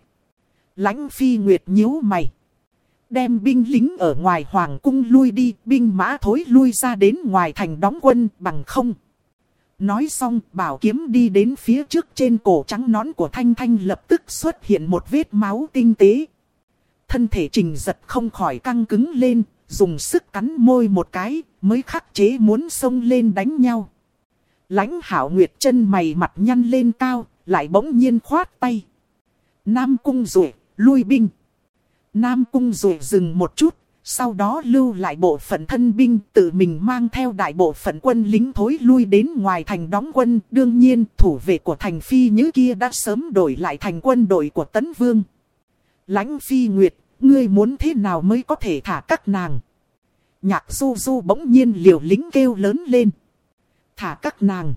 Lãnh phi nguyệt nhíu mày. Đem binh lính ở ngoài hoàng cung lui đi, binh mã thối lui ra đến ngoài thành đóng quân bằng không. Nói xong, bảo kiếm đi đến phía trước trên cổ trắng nón của Thanh Thanh lập tức xuất hiện một vết máu tinh tế. Thân thể trình giật không khỏi căng cứng lên, dùng sức cắn môi một cái, mới khắc chế muốn xông lên đánh nhau. lãnh hảo nguyệt chân mày mặt nhăn lên cao, lại bỗng nhiên khoát tay. Nam cung rủi, lui binh. Nam cung rủi dừng một chút, sau đó lưu lại bộ phận thân binh tự mình mang theo đại bộ phận quân lính thối lui đến ngoài thành đóng quân. Đương nhiên thủ vệ của thành phi như kia đã sớm đổi lại thành quân đội của tấn vương. lãnh phi nguyệt, ngươi muốn thế nào mới có thể thả các nàng? Nhạc du du bỗng nhiên liều lính kêu lớn lên. Thả các nàng.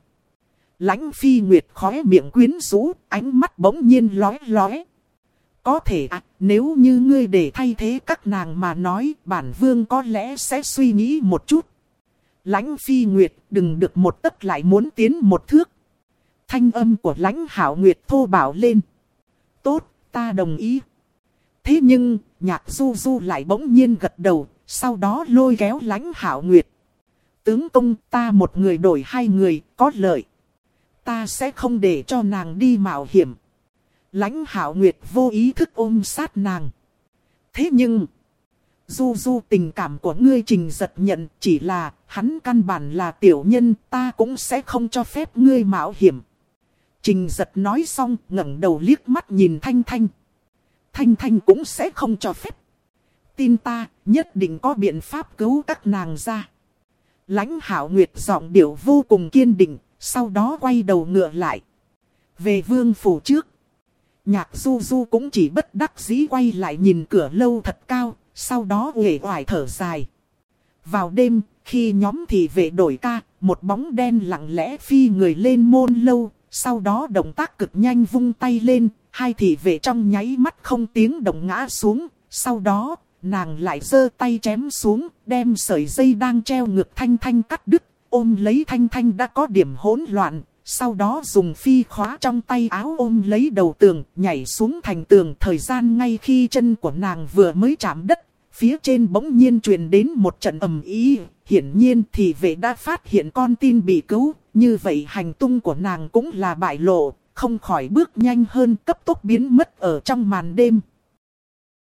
lãnh phi nguyệt khóe miệng quyến rũ, ánh mắt bỗng nhiên lói lói. Có thể à, nếu như ngươi để thay thế các nàng mà nói, bản vương có lẽ sẽ suy nghĩ một chút. Lãnh phi nguyệt đừng được một tấc lại muốn tiến một thước. Thanh âm của lãnh hảo nguyệt thô bảo lên. Tốt, ta đồng ý. Thế nhưng, nhạc du du lại bỗng nhiên gật đầu, sau đó lôi kéo lãnh hảo nguyệt. Tướng công ta một người đổi hai người, có lợi. Ta sẽ không để cho nàng đi mạo hiểm. Lãnh hảo nguyệt vô ý thức ôm sát nàng. Thế nhưng, du du tình cảm của ngươi trình giật nhận chỉ là hắn căn bản là tiểu nhân ta cũng sẽ không cho phép ngươi mạo hiểm. Trình giật nói xong ngẩng đầu liếc mắt nhìn Thanh Thanh. Thanh Thanh cũng sẽ không cho phép. Tin ta, nhất định có biện pháp cứu các nàng ra. Lãnh hảo nguyệt giọng điệu vô cùng kiên định, sau đó quay đầu ngựa lại. Về vương phủ trước. Nhạc du du cũng chỉ bất đắc dĩ quay lại nhìn cửa lâu thật cao, sau đó uể oải thở dài. Vào đêm, khi nhóm thị vệ đổi ca, một bóng đen lặng lẽ phi người lên môn lâu, sau đó động tác cực nhanh vung tay lên, hai thị vệ trong nháy mắt không tiếng động ngã xuống, sau đó, nàng lại giơ tay chém xuống, đem sợi dây đang treo ngược thanh thanh cắt đứt, ôm lấy thanh thanh đã có điểm hỗn loạn, sau đó dùng phi khóa trong tay áo ôm lấy đầu tường, nhảy xuống thành tường thời gian ngay khi chân của nàng vừa mới chạm đất. Phía trên bỗng nhiên truyền đến một trận ầm ý, hiển nhiên thì vệ đã phát hiện con tin bị cứu, như vậy hành tung của nàng cũng là bại lộ, không khỏi bước nhanh hơn cấp tốc biến mất ở trong màn đêm.